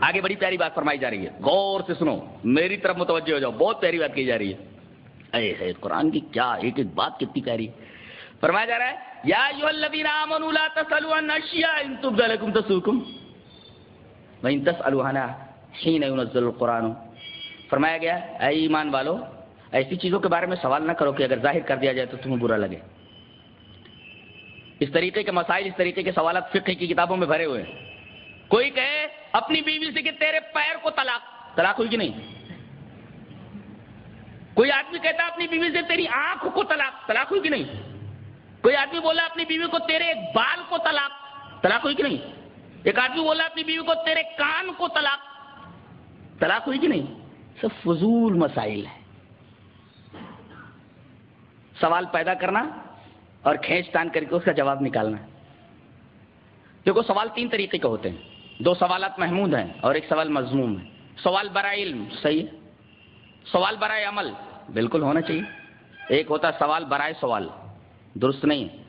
آگے بڑی پیاری بات فرمائی جا رہی ہے۔ غور سے سنو، میری طرف متوجہ ہو جاؤ، بہت پیاری بات کی جا رہی ہے۔ اے ہے، قرآن کی کیا ایک ایک بات کتنی پیاری۔ فرمایا جا رہا ہے، یا ایھا الذین آمنوا لا تسألوا عن اشیاء ان تبد لكم تسؤكم وان تسألوا عنها حين ينزل القرآن۔ فرمایا گیا، اے ایمان والو، ایسی چیزوں کے بارے میں سوال نہ کرو کہ اگر ظاہر کر دیا جائے تو تمہیں برا لگے۔ اس طریقے کے مسائل، اس طریقے کے سوالات فقہ کی کتابوں میں بھرے ہوئے ہیں۔ کوئی کہے، اپنی بیوی سے کہ تیرے پیر کو طلاق طلاق ہوئی کہ نہیں؟ کوئی آدمی کہتا اپنی بیوی سے تیری آنکھ کو طلاق طلاق ہوئی کہ نہیں؟ کوئی آدمی بولا اپنی بیوی کو تیرے ایک بال کو طلاق طلاق ہوئی کہ نہیں؟ ایک آدمی بولا اپنی بیوی کو تیرے کان کو طلاق طلاق ہوئی کہ نہیں؟ سب فضول مسائل ہے سوال پیدا کرنا اور کھینچ تان کر کے اس کا جواب نکالنا۔ دیکھو، سوال تین طریقے کے ہوتے ہیں۔ دو سوالات محمود ہیں اور ایک سوال مضموم ہے۔ سوال برائے علم، صحیح ہے؟ سوال برائے عمل، بالکل ہونا چاہیے۔ ایک ہوتا ہے سوال برائے سوال، درست نہیں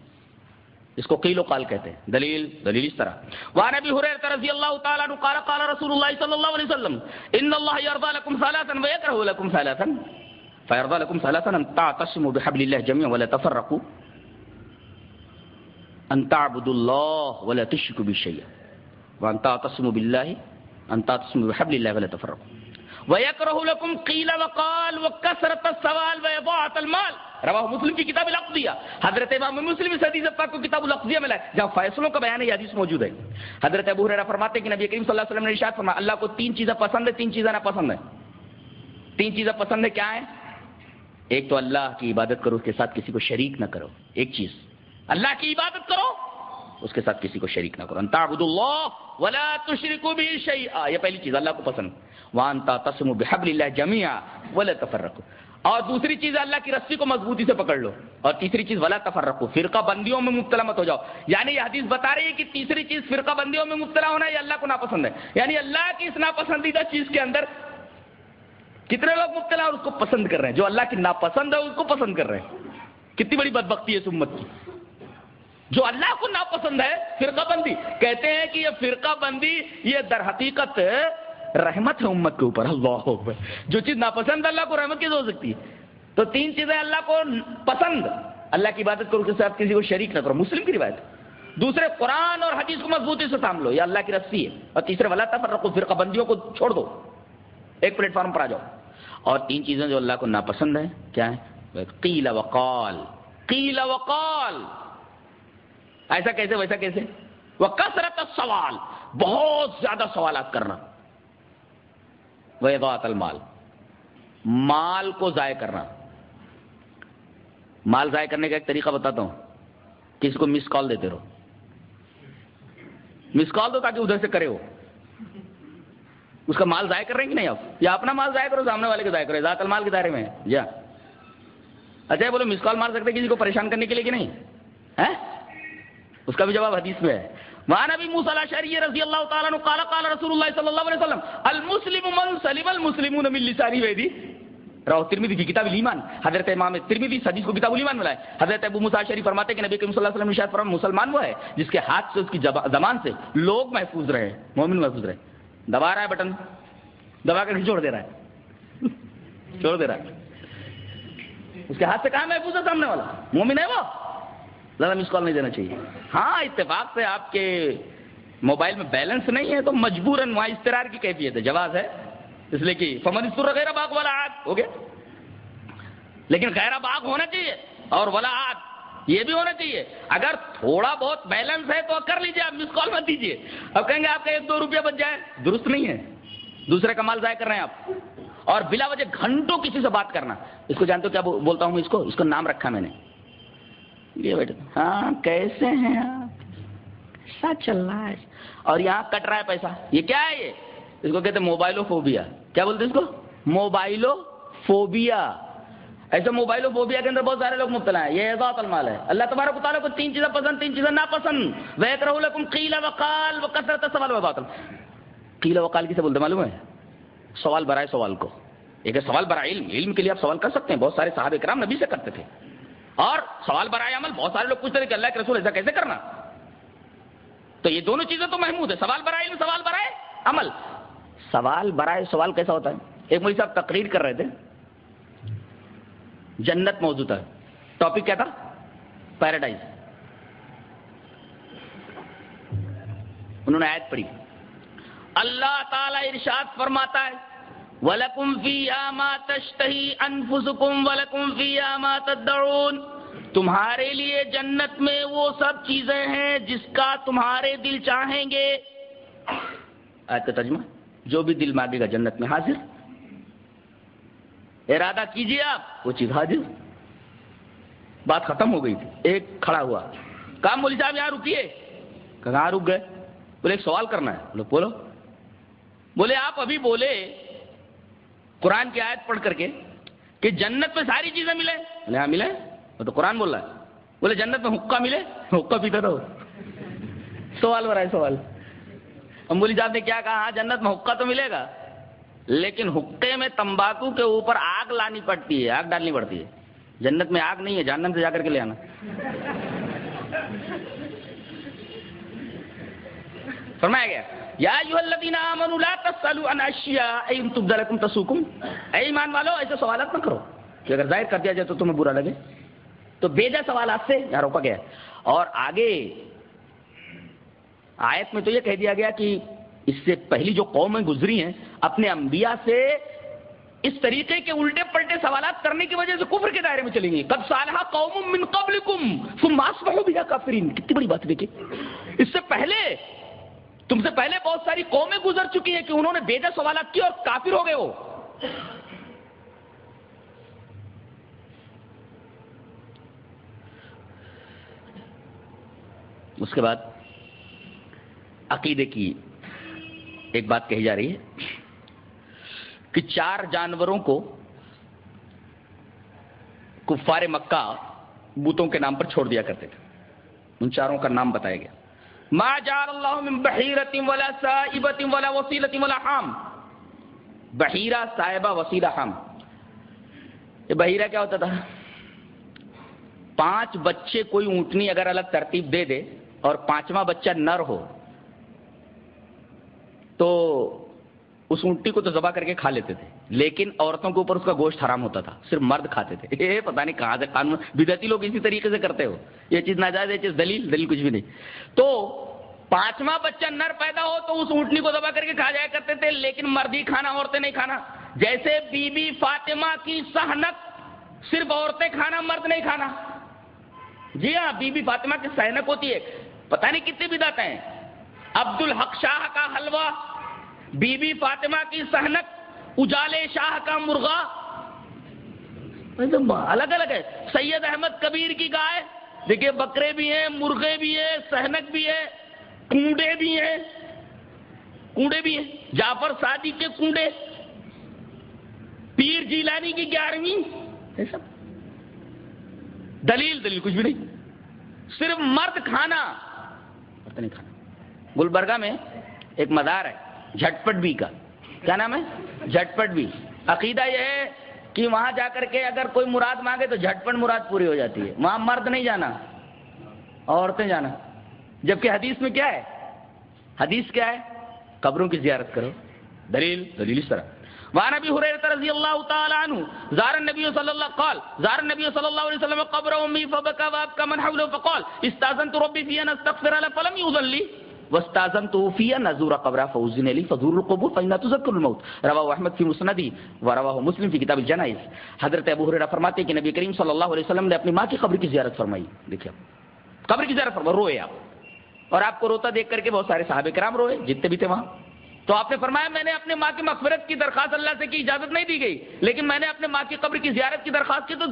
اس کو قیل و قال کہتے ہیں۔ دلیل دلیل اس طرح۔ وعن ابي هريره رضي الله تعالى عنه قال قال رسول الله صلى الله عليه وسلم، ان الله يرضى لكم ثلاثا ويكره لكم ثلاثا. فيرضى لكم ثلاثا ان تعتصموا بحبل الله جميعا ولا تفرقوا، ان تعبدوا الله ولا تشركوا به شيئا وان تعتصموا بالله ان تعتصموا بحبل الله ولا تفرقوا۔ ويكره لكم قيل وقال وكثرة السوال وإضاعة المال رواہ مسلم کی کتاب الاقضیہ حضرت امام مسلم اس حدیث پاک کو کتاب الاقضیہ میں لائے۔ جہاں فیصلوں کا بیان ہے، یہ حدیث موجود ہے۔ حضرت ابو ہریرہ فرماتے ہیں کہ نبی کریم صلی اللہ علیہ وسلم نے ارشاد فرمایا، اللہ کو تین چیزیں پسند ہے تین چیزیں ناپسند ہیں۔ تین چیزیں پسند ہے کیا ہیں؟ ایک تو اللہ کی عبادت کرو، اس کے ساتھ کسی کو شریک نہ کرو۔ ایک چیز، اللہ کی عبادت کرو، اس کے ساتھ کسی کو شریک نہ کرو۔ انتابد اللہ ولا تشرکو بھی شیئا۔ یہ پہلی چیز، اللہ کو پسند۔ وانتا تسم بحبل اللہ جميعا ولا تفرقوا اور دوسری چیز اللہ کی رسی کو مضبوطی سے پکڑ لو۔ اور تیسری چیز ولا تفر رکھو فرقہ بندیوں میں مبتلا مت ہو جاؤ۔ یعنی یہ حدیث بتا رہی ہے کہ تیسری چیز فرقہ بندیوں میں مبتلا ہونا یہ اللہ کو ناپسند ہے۔ یعنی اللہ کی اس ناپسندیدہ چیز کے اندر کتنے لوگ مبتلا اور اس کو پسند کر رہے ہیں؟ جو اللہ کی ناپسند ہے، اس کو پسند کر رہے ہیں۔ کتنی بڑی بدبختی ہے اس امت کی۔ جو اللہ کو ناپسند ہے، فرقہ بندی۔ کہتے ہیں کہ یہ فرقہ بندی، یہ در حقیقت رحمت ہے امت کے اوپر، اللہ جو چیز ناپسند اللہ کو رحمت کیسے ہو سکتی ہے۔ تو تین چیزیں اللہ کو پسند۔ اللہ کی عبادت کرو کے ساتھ کسی کو شریک نہ کرو، مسلم کی روایت دوسرے، قرآن اور حدیث کو مضبوطی سے تھام لو یہ اللہ کی رسی ہے۔ اور تیسرے والا تفر فرقہ بندیوں کو چھوڑ دو۔ ایک پلیٹ فارم پر آ جاؤ۔ اور تین چیزیں جو اللہ کو ناپسند ہیں، کیا ہے قیل وقال قیل وقال ایسا کیسے، ویسا کیسے؟ وہ کثرت سوال بہت زیادہ سوالات کرنا۔ المال. مال کو ضائع کرنا. مال ضائع کرنے کا ایک طریقہ بتاتا ہوں. کسی کو مس کال دیتے رہو. مس کال دو تاکہ ادھر سے کرے ہو. اس کا مال ضائع کر رہے ہیں کہ نہیں آپ؟ یا اپنا مال ضائع کرو، سامنے والے کو ضائع کرو. ذات المال کے دائرے میں یا. اچھا بولو مس کال مار سکتے کسی کو پریشان کرنے کے لیے کہ نہیں؟ ہے اس کا بھی جواب حدیث میں ہے. وعن ابي موسى الاشعري رضي الله تعالى عنه قال قال رسول الله صلى الله عليه وسلم، المسلم من سلم، المسلمون من لسانه ويده راہ ترمیدی کی کتاب ایمان حضرت امام ترمیدی حدیث کو کتاب ایمان ملا ہے حضرت ابو موسی شریف فرماتے ہیں کہ نبی کریم صلی اللہ علیہ وسلم نے ارشاد فرمایا، مسلمان وہ ہے، جس کے ہاتھ سے، اس کی زبان سے لوگ محفوظ رہے مومن محفوظ رہے دبا رہا ہے بٹن، دبا کر چھوڑ دے رہا ہے۔ چھوڑ دے رہا ہے۔ اس کے ہاتھ سے کہاں محفوظ ہے سامنے والا؟ مومن ہے وہ؟ زیادہ مس کال نہیں دینا چاہیے۔ ہاں اتفاق سے آپ کے موبائل میں بیلنس نہیں ہے تو مجبوراً وہاں استرار کی کیفیت ہے، جواز ہے۔ اس لیے کہ فمن استر غیر باغ والا آگ ہو گیا۔ لیکن غیر باغ ہونا چاہیے اور والا آگ یہ بھی ہونا چاہیے۔ اگر تھوڑا بہت بیلنس ہے تو کر لیجیے آپ مس کال مت دیجیے اب کہیں گے آپ کا ایک دو روپیہ بچ جائے، درست نہیں ہے۔ دوسرے کا مال ضائع کر رہے ہیں آپ۔ اور بلا وجہ گھنٹوں کسی سے بات کرنا۔ اس کو جانتے ہو کیا بولتا ہوں اس کو؟ اس کو نام رکھا میں نے۔ یہ بیٹے ہاں کیسے ہیں آپ؟ کیسا چل رہا ہے؟ اور یہاں کٹ رہا ہے پیسہ۔ یہ کیا ہے یہ؟ اس کو کہتے ہیں موبائلو فوبیا کیا بولتے اس کو؟ موبائلو فوبیا ایسے موبائلو فوبیا کے اندر بہت سارے لوگ مبتلا ہیں۔ یہ اعزاز المال ہے۔ اللہ تبارک تعالیٰ کو تین چیزیں پسند، تین چیزیں ناپسند۔ وہ ایک رہو قیلا وقال و کثرت سوال و باطل قیلا وقال کسے بولتے معلوم ہے؟ سوال برائے سوال کو۔ ایک سوال برائے علم۔ علم کے لیے آپ سوال کر سکتے ہیں۔ بہت سارے صحابہ کرام نبی سے کرتے تھے۔ اور سوال برائے عمل بہت سارے لوگ پوچھتے تھے کہ اللہ کے رسول ایسا کیسے کرنا؟ تو یہ دونوں چیزیں تو محمود ہے سوال برائے علم، سوال برائے عمل۔ سوال برائے سوال کیسا ہوتا ہے؟ ایک مجھے صاحب تقریر کر رہے تھے۔ جنت موجود ہے۔ ٹاپک کیا تھا؟ پیراڈائز۔ انہوں نے آیت پڑھی۔ اللہ تعالی ارشاد فرماتا ہے وَلَكُمْ فِيهَا مَا تَشْتَهِي أَنفُسُكُمْ وَلَكُمْ فِيهَا مَا تَدَّعُونَ۔ تمہارے لیے جنت میں وہ سب چیزیں ہیں جس کا تمہارے دل چاہیں گے۔ آیت کا ترجمہ۔ جو بھی دل مانگے گا جنت میں حاضر۔ ارادہ کیجیے آپ، وہ چیز حاضر۔ بات ختم ہو گئی تھی، ایک کھڑا ہوا۔ کام بولی صاحب، یہاں رکیے۔ کہاں رک گئے؟ بولے، ایک سوال کرنا ہے۔ بولو بولو۔ بولے، آپ ابھی بولے۔ قرآن کی آیت پڑھ کر کے کہ جنت میں ساری چیزیں ملے بولے ہاں ملے۔ وہ تو قرآن بول رہا ہے۔ بولے، جنت میں حکا ملے؟ حکا پیتا رہو۔ سوال برائے سوال۔ امبولی صاحب نے کیا کہا؟ ہاں جنت میں حکا تو ملے گا، لیکن حکے میں تمباکو کے اوپر آگ لانی پڑتی ہے، آگ ڈالنی پڑتی ہے۔ جنت میں آگ نہیں ہے، جہنم سے جا کر کے لے آنا۔ فرمایا گیا۔ یا ایوہ الذین آمنوا لا تسالوا عن اشیاء ان تبد لكم تسوکم اے ایمان والو، ایسے سوالات نہ کرو کہ اگر ظاہر کر دیا جائے تو تمہیں برا لگے۔ تو بیجا سوالات سے یہاں روکا گیا۔ اور آگے آیت میں تو یہ کہہ دیا گیا کہ اس سے پہلی جو قومیں گزری ہیں، اپنے انبیاء سے اس طریقے کے الٹے پلٹے سوالات کرنے کی وجہ سے کفر کے دائرے میں چلیں گے۔ کب صالحہ قوم من قبلکم ثم اصبحوا بها کافرین۔ کتنی بڑی بات دیکھیں اس سے پہلے تم سے پہلے بہت ساری قومیں گزر چکی ہیں کہ انہوں نے بیجا سوالات کی اور کافر ہو گئے ہو اس کے بعد عقیدے کی ایک بات کہی جا رہی ہے کہ چار جانوروں کو کفار مکہ بوتوں کے نام پر چھوڑ دیا کرتے تھے۔ ان چاروں کا نام بتایا گیا۔ ما جعل اللہ من بحیرت ولا سائبت ولا وسیلت ولا حام۔ بحیرہ صاحبہ وسیلہ حام۔ یہ بحیرہ کیا ہوتا تھا؟ پانچ بچے کوئی اونٹنی اگر الگ ترتیب دے دے اور پانچواں بچہ نر ہو، تو اس اونٹی کو تو ذبح کر کے کھا لیتے تھے، لیکن عورتوں کے اوپر اس کا گوشت حرام ہوتا تھا، صرف مرد کھاتے تھے۔ یہ پتہ نہیں کہاں سے قانون بدتی لوگ اسی طریقے سے کرتے ہو۔ یہ چیز ناجائز یہ چیز دلیل دلیل کچھ بھی نہیں۔ تو پانچواں بچہ نر پیدا ہو تو اس اونٹنی کو دبا کر کے کھا جایا کرتے تھے، لیکن مرد ہی کھانا، عورتیں نہیں کھانا۔ جیسے بی بی فاطمہ کی سہنت، صرف عورتیں کھانا، مرد نہیں کھانا۔ جی ہاں بی بی فاطمہ کی سہنک ہوتی ہے۔ پتہ نہیں کتنی بدعت ہیں۔ عبد الحق شاہ کا حلوہ بی بی فاطمہ کی سہنک، اجالے شاہ کا مرغا۔ الگ الگ ہے۔ سید احمد کبیر کی گائے۔ دیکھیے، بکرے بھی ہیں، مرغے بھی ہیں، سہنک بھی ہے کنڈے بھی ہیں۔ کنڈے بھی ہیں۔ جعفر سادی کے کنڈے پیر جیلانی کی گیارہویں۔ سب۔ دلیل دلیل، کچھ بھی نہیں۔ صرف مرد کھانا۔ مرد نہیں کھانا۔ گلبرگہ میں ایک مزار ہے۔ جھٹ پٹ بھی کا۔ کیا نام ہے؟ جھٹ پٹ بھی۔ عقیدہ یہ ہے کہ وہاں جا کر کے اگر کوئی مراد مانگے تو جھٹ پٹ مراد پوری ہو جاتی ہے۔ وہاں مرد نہیں جانا، عورتیں جانا۔ جبکہ حدیث میں کیا ہے؟ حدیث کیا ہے؟ قبروں کی زیارت کرو۔ دلیل دلیل اس طرح۔ وعن ابي هريره رضي الله تعالى عنه زار النبي صلى الله قال، زار النبي صلى الله عليه وسلم قبر امي فبكى وابكى من حوله، فقال، استاذنت ربي في ان استغفر له فلم يؤذن لي واستاذن توفيا نزور قبر فوزن لي فزور القبور فإن تذكر الموت. رواه احمد في مسندی ورواه مسلم في کتاب الجنائز. حضرت ابو ہریرہ فرماتے ہیں کہ نبی کریم صلی اللہ علیہ وسلم نے اپنی ماں کی قبر کی زیارت فرمائی. دیکھیں قبر کی زیارت فرمائی. روئے آپ. اور آپ کو روتا دیکھ کر کے بہت سارے صحابہ کرام روئے. جتنے بھی تھے وہاں. تو آپ نے فرمایا میں نے اپنے ماں کی مغفرت کی درخواست اللہ سے کی، اجازت نہیں دی گئی. لیکن میں نے اپنے ماں کی قبر کی زیارت کی درخواست کی تو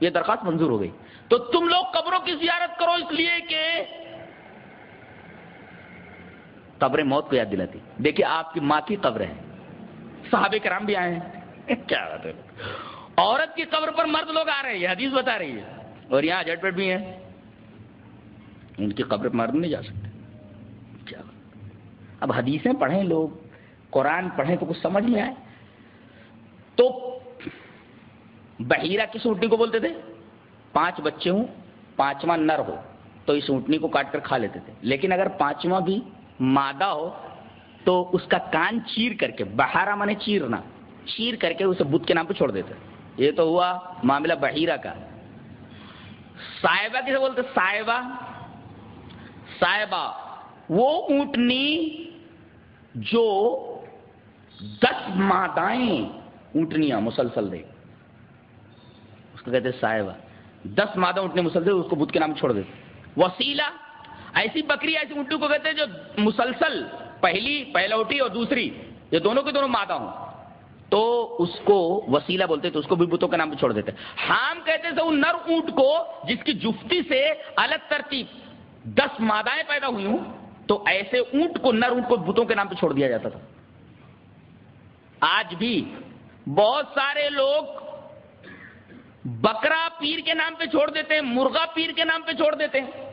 یہ درخواست منظور ہو گئی. تو تم لوگ قبروں کی زیارت کرو اس لیے کہ قبر موت کو یاد دلاتی دیکھیے آپ کی ماں کی قبر ہے صحابہ کرام بھی آئے ہیں۔ کیا بات ہے۔ عورت کی قبر پر مرد لوگ آ رہے ہیں، یہ حدیث بتا رہی ہے۔ اور یہاں جٹ پٹ بھی ہیں۔ ان کی قبر پر مرد نہیں جا سکتے۔ کیا اب حدیثیں پڑھیں لوگ، قرآن پڑھیں تو کچھ سمجھ میں آئے۔ تو بحیرہ کس اونٹنی کو بولتے تھے؟ پانچ بچے ہوں، پانچواں نر ہو، تو اس اونٹنی کو کاٹ کر کھا لیتے تھے۔ لیکن اگر پانچواں بھی مادہ ہو تو اس کا کان چیر کر کے، بہارا مانے چیرنا چیر کر کے اسے بدھ کے نام پہ چھوڑ دیتے۔ یہ تو ہوا معاملہ بحیرہ کا۔ صاحبہ کسے بولتے؟ صاحبہ۔ صاحبہ۔ وہ اونٹنی جو دس مادائیں اونٹنیاں مسلسل دے۔ اس کو کہتے صاحبہ۔ دس مادہ اونٹنے مسلسل اس کو بدھ کے نام چھوڑ دیتے۔ وسیلہ۔ ایسی بکری، ایسی اونٹی کو کہتے ہیں جو مسلسل پہلی، پہلوٹی اور دوسری، یہ دونوں کے دونوں مادہ ہوں۔ تو اس کو وسیلہ بولتے تو اس کو بھی بتوں کا نام پہ چھوڑ دیتے ہام کہتے تھے وہ نر اونٹ کو جس کی جفتی سے الگ ترتیب دس مادائیں پیدا ہوئی ہوں، تو ایسے اونٹ کو، نر اونٹ کو بتوں کے نام پہ چھوڑ دیا جاتا تھا۔ آج بھی بہت سارے لوگ بکرا پیر کے نام پہ چھوڑ دیتے ہیں، مرغا پیر کے نام پہ چھوڑ دیتے ہیں۔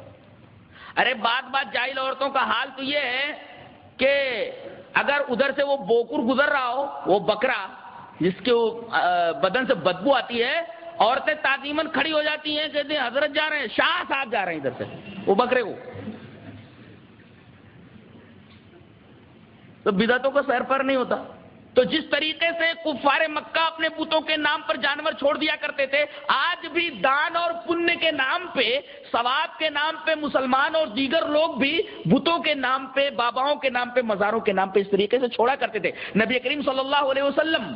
ارے بات بات جاہل عورتوں کا حال تو یہ ہے کہ اگر ادھر سے وہ بوکر گزر رہا ہو، وہ بکرا، جس کے بدن سے بدبو آتی ہے، عورتیں تعظیمن کھڑی ہو جاتی ہیں کہتے ہیں حضرت جا رہے ہیں، شاہ صاحب جا رہے ہیں ادھر سے، وہ بکرے کو تو بدعتوں کا سیر پر نہیں ہوتا۔ تو جس طریقے سے کفار مکہ اپنے بتوں کے نام پر جانور چھوڑ دیا کرتے تھے، آج بھی دان اور پنیہ کے نام پہ، ثواب کے نام پہ، مسلمان اور دیگر لوگ بھی بتوں کے نام پہ، باباؤں کے نام پہ، مزاروں کے نام پہ اس طریقے سے چھوڑا کرتے تھے۔ نبی کریم صلی اللہ علیہ وسلم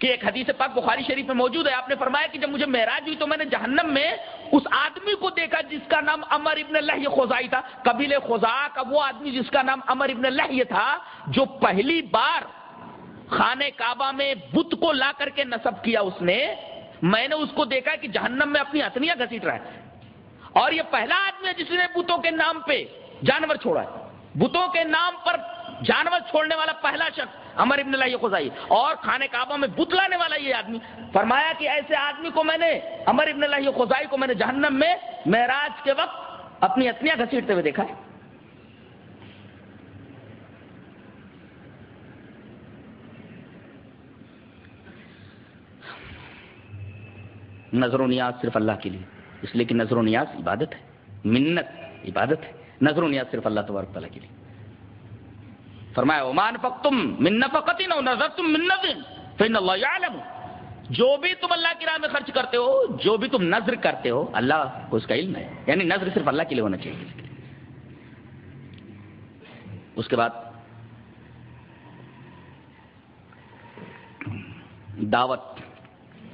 کہ ایک حدیث پاک بخاری شریف میں موجود ہے۔ آپ نے فرمایا کہ جب مجھے معراج ہوئی تو میں نے جہنم میں اس آدمی کو دیکھا جس کا نام امر ابن اللہ خوزائی تھا۔ قبیل خوزا کا وہ آدمی جس کا نام امر ابن اللہ تھا، جو پہلی بار خانے کعبہ میں بت کو لا کر کے نصب کیا اس نے، میں نے اس کو دیکھا کہ جہنم میں اپنی ہتنیاں گھسیٹ رہا ہے۔ اور یہ پہلا آدمی ہے جس نے بتوں کے نام پہ جانور چھوڑا ہے۔ بتوں کے نام پر جانور چھوڑنے والا پہلا شخص امر ابن اللہ خزائی، اور کھانے کعبہ میں بت لانے والا یہ آدمی۔ فرمایا کہ ایسے آدمی کو میں نے امر ابن اللہ خزائی کو میں نے جہنم میں معراج کے وقت اپنی اتنیاں گھسیٹتے ہوئے دیکھا۔ ہے نظر و نیاز صرف اللہ کے لیے، اس لیے کہ نظر و نیاز عبادت ہے، منت عبادت ہے، نظر و نیاز صرف اللہ تبارک تعالیٰ کے لیے۔ فرمایا عمان فق تم من فقتی نظر تم منت فن اللہ عالم جو بھی تم اللہ کی راہ میں خرچ کرتے ہو، جو بھی تم نظر کرتے ہو، اللہ کو اس کا علم ہے۔ یعنی نظر صرف اللہ کے لیے ہونا چاہیے۔ اس کے بعد دعوت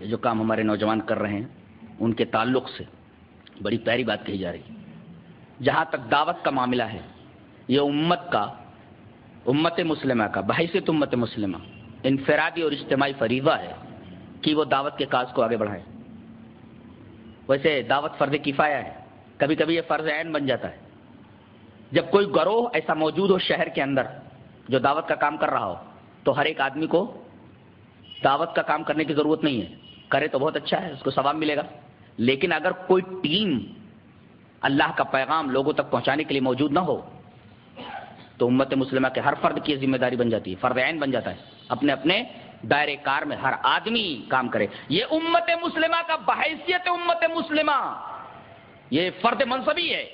جو کام ہمارے نوجوان کر رہے ہیں، ان کے تعلق سے بڑی پیاری بات کہی جا رہی ہے۔ جہاں تک دعوت کا معاملہ ہے، یہ امت کا امت مسلمہ کا، بحیثیت امت مسلمہ، انفرادی اور اجتماعی فریضہ ہے کہ وہ دعوت کے کاج کو آگے بڑھائے ویسے دعوت فرض کفایا ہے کبھی کبھی یہ فرض عین بن جاتا ہے۔ جب کوئی گروہ ایسا موجود ہو شہر کے اندر جو دعوت کا کام کر رہا ہو، تو ہر ایک آدمی کو دعوت کا کام کرنے کی ضرورت نہیں ہے۔ کرے تو بہت اچھا ہے، اس کو ثواب ملے گا۔ لیکن اگر کوئی ٹیم اللہ کا پیغام لوگوں تک پہنچانے کے لیے موجود نہ ہو تو امت مسلمہ کے ہر فرد کی ذمہ داری بن جاتی ہے، فرد عین بن جاتا ہے۔ اپنے اپنے دائرے کار میں ہر آدمی کام کرے۔ یہ امت مسلمہ کا بحیثیت امت مسلمہ۔ یہ فرد منصبی ہے،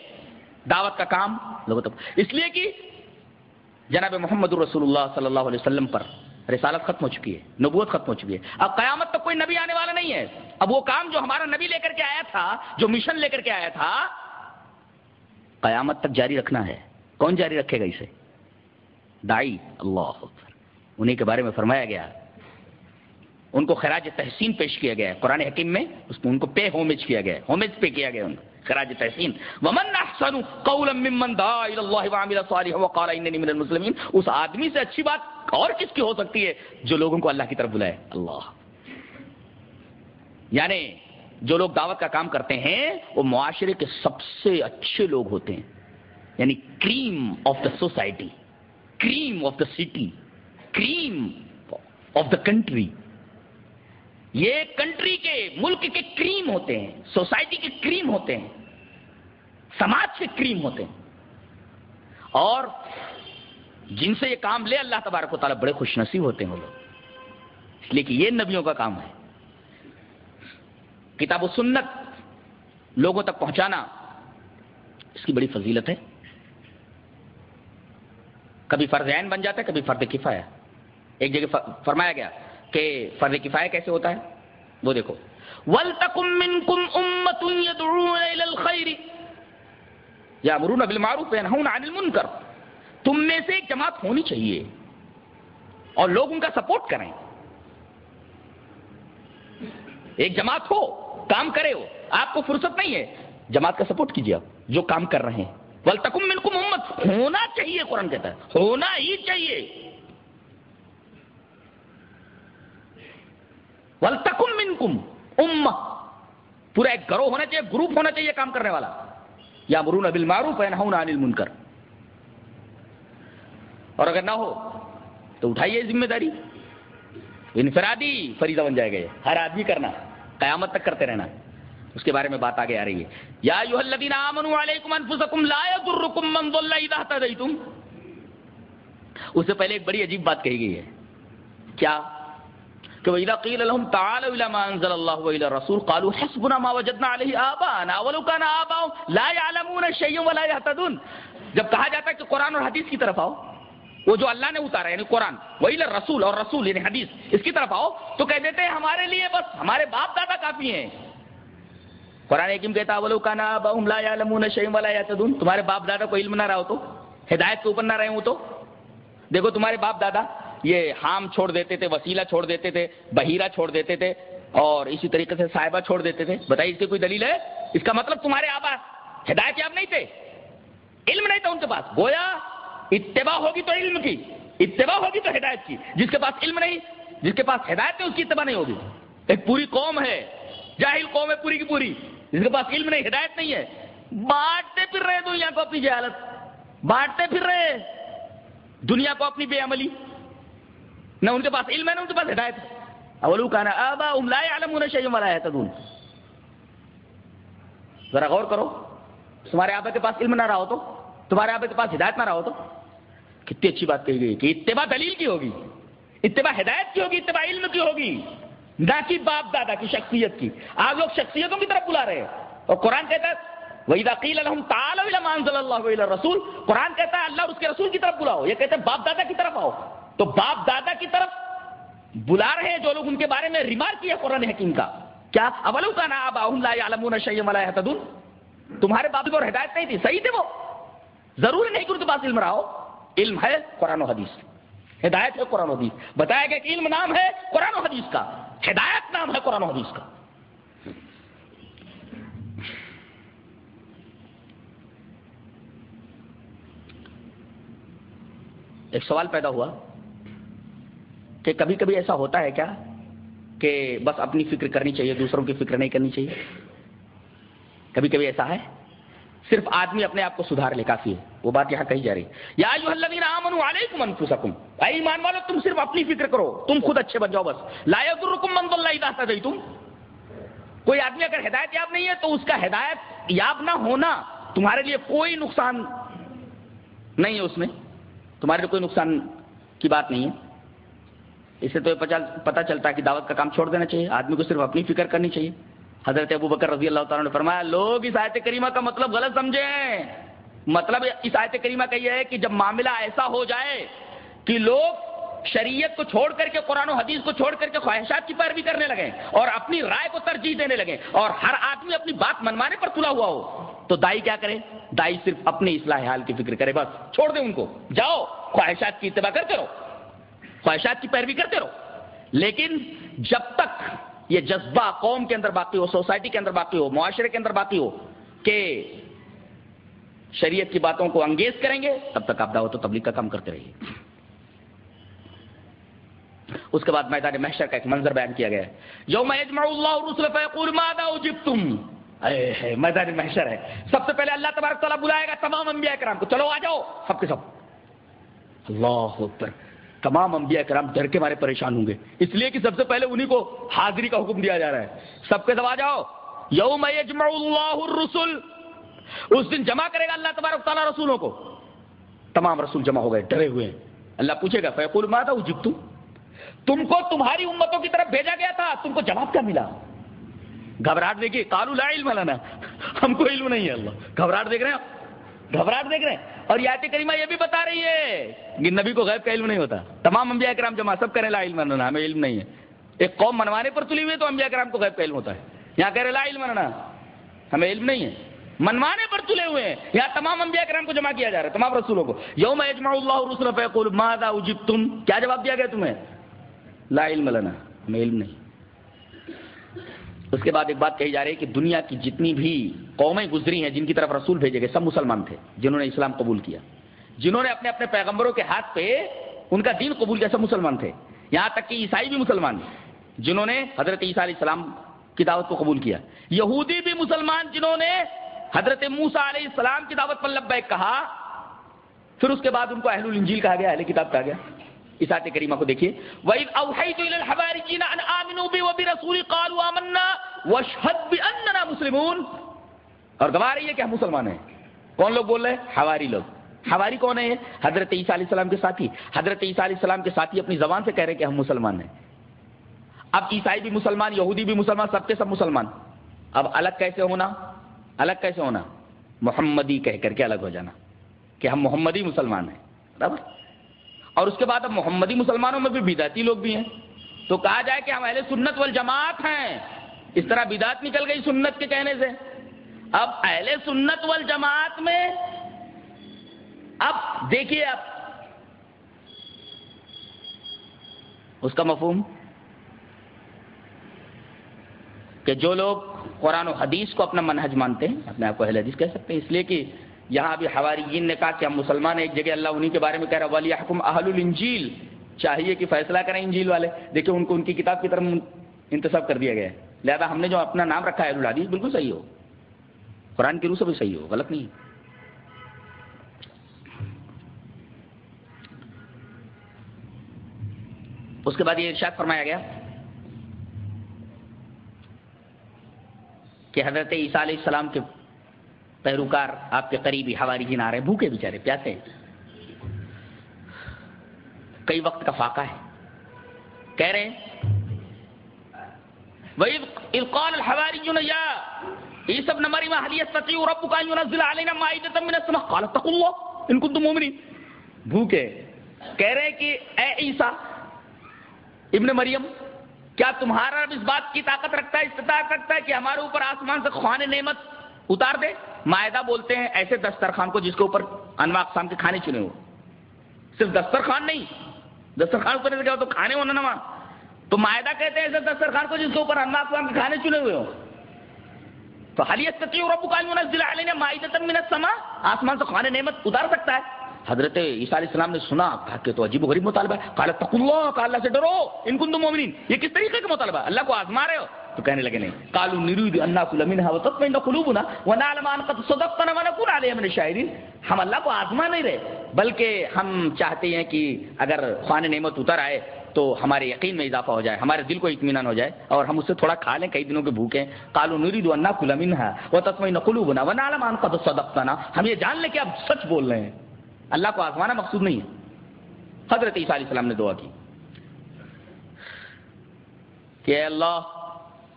دعوت کا کام۔ لوگوں تک۔ اس لیے کہ جناب محمد الرسول اللہ صلی اللہ علیہ وسلم پر رسالت ختم ہو چکی ہے، نبوت ختم ہو چکی ہے۔ اب قیامت تک کوئی نبی آنے والا نہیں ہے۔ اب وہ کام جو ہمارا نبی لے کر کے آیا تھا، جو مشن لے کر کے آیا تھا، قیامت تک جاری رکھنا ہے۔ کون جاری رکھے گا اسے؟ دائی اللہ اکبر۔ انہیں کے بارے میں فرمایا گیا۔ ان کو خراج تحسین پیش کیا گیا ہے۔ قرآن حکیم میں اس کو ان کو پے ہومیج کیا گیا ہے۔ ہومیج پے کیا گیا ان کو۔ خراج تحسین۔ ومن احسن قولا ممن دعا الى الله وعمل صالحا وقال انني من المسلمين۔ اس آدمی سے اچھی بات اور کس کی ہو سکتی ہے جو لوگوں کو اللہ کی طرف بلائے؟ اللہ۔ یعنی جو لوگ دعوت کا کام کرتے ہیں، وہ معاشرے کے سب سے اچھے لوگ ہوتے ہیں۔ یعنی cream of the society cream of the city cream of the country یہ کنٹری کے ملک کے کریم ہوتے ہیں سوسائٹی کے کریم ہوتے ہیں، سماج کے کریم ہوتے ہیں. اور جن سے یہ کام لے اللہ تبارک و تعالیٰ، بڑے خوش نصیب ہوتے ہیں وہ لوگ. اس لیے کہ یہ نبیوں کا کام ہے. کتاب و سنت لوگوں تک پہنچانا اس کی بڑی فضیلت ہے. کبھی فرض عین بن جاتا ہے، کبھی فرد کفایا ایک جگہ فرمایا گیا کہ فرض کفایہ کیسے ہوتا ہے؟ وہ دیکھو۔ وَلْتَكُمْ مِنْكُمْ أُمَّةٌ يَدْعُونَ إِلَى تم میں سے ایک جماعت ہونی چاہیے اور لوگ ان کا سپورٹ کریں۔ ایک جماعت ہو، کام کرے ہو، آپ کو فرصت نہیں ہے۔ جماعت کا سپورٹ کیجیے آپ، جو کام کر رہے ہیں۔ ولتکم منکم امت، ہونا چاہیے قرآن کہتا ہے ہونا ہی چاہیے۔ ولتکم منکم ام پورا ایک گروہ ہونا چاہیے، گروپ ہونا چاہیے کام کرنے والا۔ یا مرون ابل معروف ہے نہ انل منکر اور اگر نہ ہو، تو اٹھائیے ذمہ داری۔ انفرادی فریضہ بن جائے گا ہر آدمی کرنا، قیامت تک کرتے رہنا۔ اس کے بارے میں بات آگے آ رہی ہے۔ یا ایھا الذین آمنوا علیکم انفسکم لا یضرکم من ضل اذا اهتدیتم۔ اس سے پہلے ایک بڑی عجیب بات کہی گئی ہے۔ کیا؟ کہ وَإِذَا قِيلَ لَهُمْ تَعَالَوْا إِلَى مَا أَنزَلَ اللَّهُ وَإِلَى الرَّسُولِ قَالُوا حَسْبُنَا مَا وَجَدْنَا عَلَيْهِ آبَاءَنَا وَلَوْ كَانَ آبَاؤُهُمْ لَا يَعْلَمُونَ شَيْئًا وَلَا يَهْتَدُونَ۔ جب کہا جاتا ہے کہ قرآن اور حدیث کی طرف آؤ، وہ جو اللہ نے اتارا یعنی قرآن وہی رسول اور رسول یعنی حدیث، اس کی طرف آؤ، تو کہہ دیتے ہیں ہمارے لیے بس ہمارے باپ دادا کافی ہیں۔ قرآن حکیم کہتا بولو کا نا بہم لا علمون شیم والا یاتدون تمہارے باپ دادا کو علم نہ رہا ہو تو، ہدایت کے اوپر نہ رہے ہوں تو؟ دیکھو، تمہارے باپ دادا یہ حام چھوڑ دیتے تھے، وسیلہ چھوڑ دیتے تھے، بہیرہ چھوڑ دیتے تھے اور اسی طریقے سے صاحبہ چھوڑ دیتے تھے۔ بتائیے، اس کی کوئی دلیل ہے؟ اس کا مطلب تمہارے آبا ہدایت یاب نہیں تھے، علم نہیں تھا ان کے پاس۔ گویا اتباع ہوگی تو علم کی، اتباع ہوگی تو ہدایت کی۔ جس کے پاس علم نہیں، جس کے پاس ہدایت ہے، اس کی اتباع نہیں ہوگی۔ ایک پوری قوم ہے، جاہل قوم ہے پوری کی پوری۔ جس کے پاس علم نہیں ہدایت نہیں ہے۔ بانٹتے پھر رہے دنیا کو اپنی جہالت۔ بانٹتے پھر رہے۔ دنیا کو اپنی بے عملی۔ نہ ان کے پاس علم ہے، نہ ان کے پاس ہدایت اولو کہنا ابا املائے عالم ہونا چاہیے ملا ہے تدون ذرا غور کرو۔ تمہارے آبا کے پاس علم نہ رہا ہو تو، تمہارے آبا کے پاس ہدایت نہ رہا ہو تو۔ کتنی اچھی بات کہی گئی کہ اتباع دلیل کی ہوگی۔ اتباع ہدایت کی ہوگی، اتباع علم کی ہوگی۔ نہ کہ باپ دادا کی شخصیت کی آپ لوگ شخصیتوں کی طرف بلا رہے ہیں اور قرآن کہتا ہے وہی دقیل اللہ رسول قرآن کہتا ہے اللہ اور اس کے رسول کی طرف بلاؤ یہ کہتے ہیں باپ دادا کی طرف آؤ تو باپ دادا کی طرف بلا رہے ہیں جو لوگ ان کے بارے میں ریمارک کیا قرآن حکیم کا کیا اولو کا نا عالم شیم تمہارے باپ کو ہدایت نہیں تھی صحیح تھے وہ ضروری نہیں کہ ان کے پاس علم رہا ہو علم ہے قرآن و حدیث ہدایت ہے قرآن و حدیث بتایا گیا کہ علم نام ہے قرآن و حدیث کا ہدایت نام ہے قرآن و حدیث کا۔ ایک سوال پیدا ہوا کہ کبھی کبھی ایسا ہوتا ہے کیا کہ بس اپنی فکر کرنی چاہیے، دوسروں کی فکر نہیں کرنی چاہیے؟ کبھی کبھی ایسا ہے؟ صرف آدمی اپنے آپ کو سدھار لے کافی ہے۔ وہ بات یہاں کہی جا رہی ہے۔ یا ایمان والو، تم صرف اپنی فکر کرو۔ تم خود اچھے بن جاؤ بس۔ لا رکم مند اللہ دئی تم کوئی آدمی اگر ہدایت یاب نہیں ہے تو اس کا ہدایت یاب نہ ہونا تمہارے لیے کوئی نقصان نہیں ہے اس میں۔ تمہارے لیے کوئی نقصان کی بات نہیں ہے۔ اسے تو پتا چلتا ہے کہ دعوت کا کام چھوڑ دینا چاہیے۔ آدمی کو صرف اپنی فکر کرنی چاہیے۔ حضرت ابو بکر رضی اللہ تعالیٰ نے فرمایا، لوگ اس آیت کریمہ کا مطلب غلط سمجھیں۔ مطلب اس آیت کریمہ کا یہ ہے کہ جب معاملہ ایسا ہو جائے کہ لوگ شریعت کو چھوڑ کر کے قرآن و حدیث کو چھوڑ کر کے خواہشات کی پیروی کرنے لگے اور اپنی رائے کو ترجیح دینے لگے اور ہر آدمی اپنی بات منوانے پر تلا ہوا ہو، تو دائی کیا کرے؟ دائی صرف اپنی اصلاح حال کی فکر کرے بس، چھوڑ دے ان کو۔ جاؤ، خواہشات کی اتباع کرتے رہو، خواہشات کی پیروی کرتے رہو۔ لیکن جب تک یہ جذبہ قوم کے اندر باقی ہو، سوسائٹی کے اندر باقی ہو، معاشرے کے اندر باقی ہو کہ شریعت کی باتوں کو انگیز کریں گے، تب تک آپ دعوت و تبلیغ کا کام کرتے رہیے۔ اس کے بعد میدان محشر کا ایک منظر بیان کیا گیا جو میں میدان محشر ہے۔ سب سے پہلے اللہ تبارک تعالیٰ بلائے گا تمام انبیاء کرام کو۔ چلو آ جاؤ، سب کے سب۔ اللہ اکبر۔ تمام انبیاء کرام ڈر کے مارے پریشان ہوں گے۔ اس لیے کہ سب سے پہلے انہی کو حاضری کا حکم دیا جا رہا ہے۔ سب کے سب آ جاؤ۔ یوم یجمع اللہ الرسل۔ اس دن جمع کرے گا اللہ تبارک تعالیٰ رسولوں کو۔ تمام رسول جمع ہو گئے، ڈرے ہوئے ہیں۔ اللہ پوچھے گا، فیقول ماتا جب تم تم کو تمہاری امتوں کی طرف بھیجا گیا تھا، تم کو جواب کیا ملا؟ گھبراہٹ دیکھیے کالو لا علم لانا ہم کو علم نہیں ہے اللہ۔ گھبراہٹ دیکھ رہے ہیں۔ گھبراہٹ دیکھ رہے ہیں۔ اور یات کریمہ یہ بھی بتا رہی ہے کہ نبی کو غیب کا علم نہیں ہوتا۔ تمام انبیاء کرام جمع سب کریں لا علم لانا ہمیں علم نہیں ہے۔ ایک قوم منوانے پر تلی ہوئی تو انبیاء کرام کو غیب کا علم ہوتا ہے۔ یہاں کہہ رہے لا علم لانا ہمیں علم نہیں ہے۔ منوانے پر تلے ہوئے ہیں۔ یا تمام انبیاء کرام کو جمع کیا جا رہا ہے، تمام رسولوں کو۔ یوم اجمع اللہ رسول فیقول، ماذا اجبتم کیا جواب دیا گیا تمہیں؟ لا علم لنا ہمیں علم نہیں۔ اس کے بعد ایک بات کہی جا رہی ہے کہ دنیا کی جتنی بھی قومیں گزری ہیں، جن کی طرف رسول بھیجے گئے، سب مسلمان تھے، جنہوں نے اسلام قبول کیا۔ جنہوں نے اپنے اپنے پیغمبروں کے ہاتھ پہ ان کا دین قبول کیا، سب مسلمان تھے۔ یہاں تک کہ عیسائی بھی مسلمان جنہوں نے حضرت عیسیٰ علیہ السلام کی دعوت کو قبول کیا۔ یہودی بھی مسلمان، جنہوں نے حضرت موسا علیہ السلام کی دعوت پر لبیک کہا، پھر اس کے بعد ان کو اہل الانجیل کہا گیا، اہل کتاب کہا گیا۔ اس آیت کریمہ کو دیکھیے۔ وَإِذْ أَوْحَيْتُ إِلَى الْحَوَارِيِّينَ أَنْ آمِنُوا بِي وَبِرَسُولِي قَالُوا آمَنَّا وَاشْهَدْ بِأَنَّنَا مُسْلِمُونَ۔ اور گواہ رہی ہے کہ ہم مسلمان ہیں۔ کون لوگ بول رہے ہیں؟ حواری لوگ۔ حواری کون ہے حضرت عیسیٰ علیہ السلام کے ساتھی۔ حضرت عیسیٰ علیہ السلام کے ساتھی اپنی زبان سے کہہ رہے ہیں کہ ہم مسلمان ہیں۔ اب عیسائی بھی مسلمان، یہودی بھی مسلمان، سب کے سب مسلمان۔ اب الگ کیسے ہونا؟ الگ کیسے ہونا؟ محمدی کہہ کر کے الگ ہو جانا کہ ہم محمدی مسلمان ہیں۔ برابر۔ اور اس کے بعد اب محمدی مسلمانوں میں بھی بداتی لوگ بھی ہیں۔ تو کہا جائے کہ ہم اہل سنت والجماعت ہیں۔ اس طرح بدات نکل گئی سنت کے کہنے سے۔ اب اہل سنت والجماعت میں اب دیکھیے اب اس کا مفہوم؟ کہ جو لوگ قرآن و حدیث کو اپنا منہج مانتے ہیں، اپنے آپ کو اہل حدیث کہہ سکتے ہیں۔ اس لیے کہ یہاں بھی حواریین نے کہا کہ ہم مسلمان ہیں، ایک جگہ اللہ انہی کے بارے میں کہہ رہا ولی حکم اہل الانجیل چاہیے کہ فیصلہ کریں انجیل والے۔ دیکھیں، ان کو ان کی کتاب کی طرف انتصاب کر دیا گیا ہے۔ لہذا ہم نے جو اپنا نام رکھا ہے الحدیث، بالکل صحیح ہو۔ قرآن کی روح سے بھی صحیح ہو، غلط نہیں اس کے بعد یہ ارشاد فرمایا گیا کہ حضرت عیسیٰ علیہ السلام کے پیروکار آپ کے قریبی ہواری جن آ رہے ہیں، بھوکے بےچارے پیاسے ہیں۔ کئی وقت کا فاقہ ہے۔ کہہ رہے ہیں قال الحواريون، يا عيسى ابن مريم، هل يستطيع ربك ان ينزل علينا مائده من السماء؟ قال، اتقوا الله ان كنتم مؤمنين۔ بھوکے کہہ رہے کہ، اے عیسیٰ ابن مریم، کیا تمہارا رب اس بات کی طاقت رکھتا ہے، استطاعت رکھتا ہے کہ ہمارے اوپر آسمان سے خوان نعمت اتار دے معاہدہ بولتے ہیں ایسے دسترخوان کو جس کے اوپر انواع اقسام کے کھانے چنے ہو صرف دسترخوان نہیں، دسترخوان اوپر تو کھانے ہونا نا تو معاہدہ کہتے ہیں ایسے دسترخوان کو جس کے اوپر انواع اقسام کے کھانے چنے ہوئے ہو تو حلیت سچی رب کا ضلع نے معاہدہ منت سما آسمان سے خوان نعمت اتار سکتا ہے۔ حضرت عیسیٰ علیہ السلام نے سنا، کہا کہ تو عجیب و غریب مطالبہ ہے۔ کہا تق اللہ، کہا اللہ سے ڈرو۔ ان کن مومنین۔ یہ کس طریقے کا مطالبہ ہے؟ اللہ کو آزما رہے ہو۔ تو کہنے لگے نہیں۔ کالو نرید انا کل منها وتطمئن قلوبنا ونعلم ان قد صدقتنا ونكون عليها من الشاهدين۔ ہم اللہ کو آزما نہیں رہے، بلکہ ہم چاہتے ہیں کہ اگر خوان نعمت اتر آئے تو ہمارے یقین میں اضافہ ہو جائے، ہمارے دل کو اطمینان ہو جائے اور ہم اس سے تھوڑا کھا لیں، کئی دنوں کے بھوکے۔ کالو نرید انا کل منها وتطمئن قلوبنا ونعلم ان قد صدقتنا۔ ہم یہ جان لیں کہ اب سچ بول رہے ہیں۔ اللہ کو آزمانا مقصود نہیں ہے۔ حضرت عیسیٰ علیہ السلام نے دعا کی کہ اللہ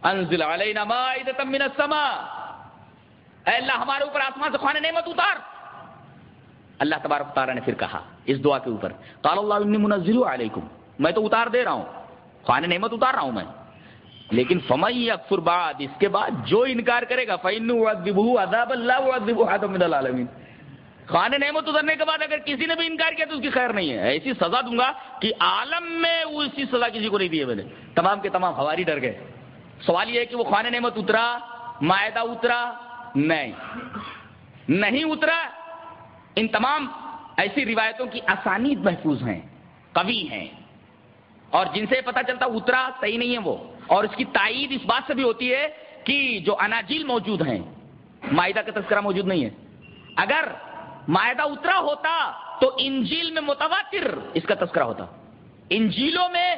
انزل علینا مائدتا من السماء. اے اللہ، ہمارے اوپر آسمان سے خوانے نعمت اتار. اللہ تبارک تعالیٰ نے پھر کہا اس دعا کے اوپر، قال اللہ انی منزل علیکم. میں تو اتار دے رہا ہوں خوانے نعمت اتار رہا ہوں میں. لیکن فمئی اکفر بعد، اس کے بعد جو انکار کرے گا فَإِنُّ وَعَذِّبُهُ عَذَابَ اللَّهُ وَعَذِّبُهُ خان نعمت اترنے کے بعد اگر کسی نے بھی انکار کیا تو اس کی خیر نہیں ہے. ایسی سزا دوں گا کہ عالم میں اسی سزا کسی کو نہیں دی ہے میں نے. تمام کے تمام ہواری ڈر گئے. سوال یہ ہے کہ وہ خان نعمت اترا معاہدہ اترا؟ نہیں۔ نہیں اترا؟ ان تمام ایسی روایتوں کی آسانی محفوظ ہیں کبھی ہیں۔ اور جن سے پتا چلتا اترا، صحیح نہیں ہے وہ۔ اور اس کی تائید اس بات سے بھی ہوتی ہے کہ جو اناجیل موجود ہیں معاہدہ کا تذکرہ موجود نہیں ہے۔ اگر معاہدہ اترا ہوتا تو انجیل میں متواتر اس کا تذکرہ ہوتا۔ انجیلوں میں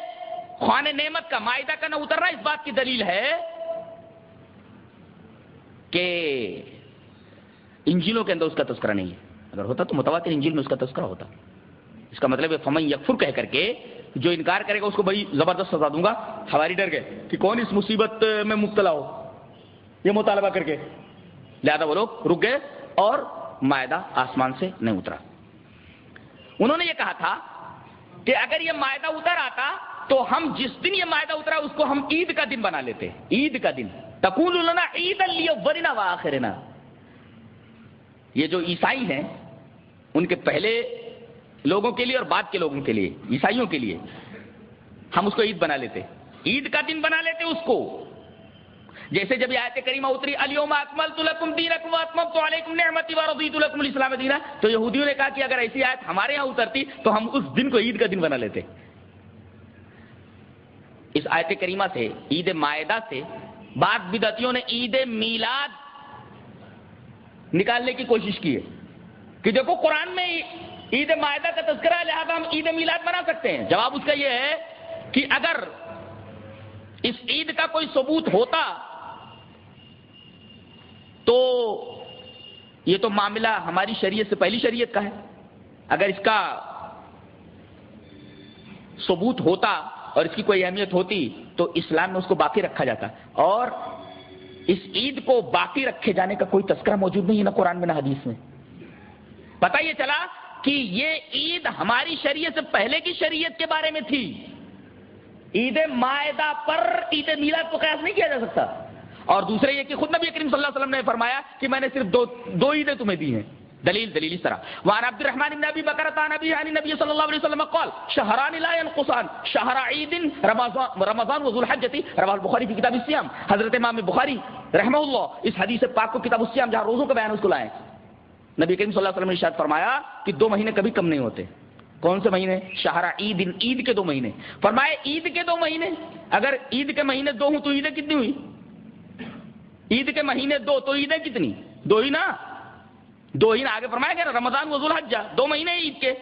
خوان نعمت کا معاہدہ کا نہ اترنا اس بات کی دلیل ہے کہ انجیلوں کے اندر اس کا تذکرہ نہیں ہے۔ اگر ہوتا تو متواتر انجیل میں اس کا تذکرہ ہوتا۔ اس کا مطلب ہے فمن یکفر کہہ کر کے، جو انکار کرے گا، اس کو بڑی زبردست سزا دوں گا۔ ہماری ڈر گئے کہ کون اس مصیبت میں مبتلا ہو، یہ مطالبہ کر کے۔ لہذا وہ لوگ رک گئے اور معاہدہ آسمان سے نہیں اترا۔ انہوں نے یہ کہا تھا کہ اگر یہ معاہدہ اتر آتا تو ہم جس دن یہ معاہدہ اترا اس کو ہم عید کا دن بنا لیتے، عید کا دن۔ تقول عید ورنا و آخرنا یہ جو عیسائی ہیں، ان کے پہلے لوگوں کے لیے اور بعد کے لوگوں کے لیے، عیسائیوں کے لیے ہم اس کو عید بنا لیتے۔ عید کا دن بنا لیتے اس کو۔ جیسے جب یہ آیت کریمہ اتری الیوم اکملت لکم دینکم واتممت علیکم نعمتی ورضیت لکم الاسلام دینا۔ تو یہودیوں نے کہا کہ اگر ایسی آیت ہمارے ہاں اترتی، تو ہم اس دن کو عید کا دن بنا لیتے۔ اس آیت کریمہ سے، عید معاہدہ سے بعد بدعتیوں نے عید میلاد نکالنے کی کوشش کی ہے۔ کہ دیکھو قرآن میں عید معاہدہ کا تذکرہ لہٰذا ہم عید میلاد بنا سکتے ہیں۔ جواب اس کا یہ ہے کہ اگر اس عید کا کوئی ثبوت ہوتا تو یہ تو معاملہ ہماری شریعت سے پہلی شریعت کا ہے۔ اگر اس کا ثبوت ہوتا اور اس کی کوئی اہمیت ہوتی تو اسلام میں اس کو باقی رکھا جاتا اور اس عید کو باقی رکھے جانے کا کوئی تذکرہ موجود نہیں ہے نہ قرآن میں نہ حدیث میں۔ پتا یہ چلا کہ یہ عید ہماری شریعت سے پہلے کی شریعت کے بارے میں تھی۔ عید معاہدہ پر عید میلاد کو قیاس نہیں کیا جا سکتا۔ اور دوسرے یہ کہ خود نبی کریم صلی اللہ علیہ وسلم نے فرمایا کہ میں نے صرف دو دو عیدیں تمہیں دی ہیں۔ دلیل دلیل اس طرح. وان عبد الرحمن بن ابي بکر عن ابي عن النبي صلى الله عليه وسلم قال، شهران لا ينقصان. شهر عيد رمضان رمضان وذو الحجه رواه البخاري في كتاب الصيام حضرت امام بخاری رحمہ اللہ اس حدیث پاک کو کتاب الصيام جہاں روزوں کا بیان اس کو لائے نبی کریم صلی اللہ علیہ وسلم نے ارشاد فرمایا کہ دو مہینے کبھی کم نہیں ہوتے. کون سے مہینے؟ شہرا عید عید کے دو مہینے. فرمائے عید کے دو مہینے. اگر عید کے مہینے دو ہوں تو عیدیں کتنی ہوئی؟ عید کے مہینے دو تو عیدیں کتنی؟ دو ہی نا؟ دو ہی نا آگے فرمایا گیا نا، رمضان وزول حجا دو مہینے عید کے۔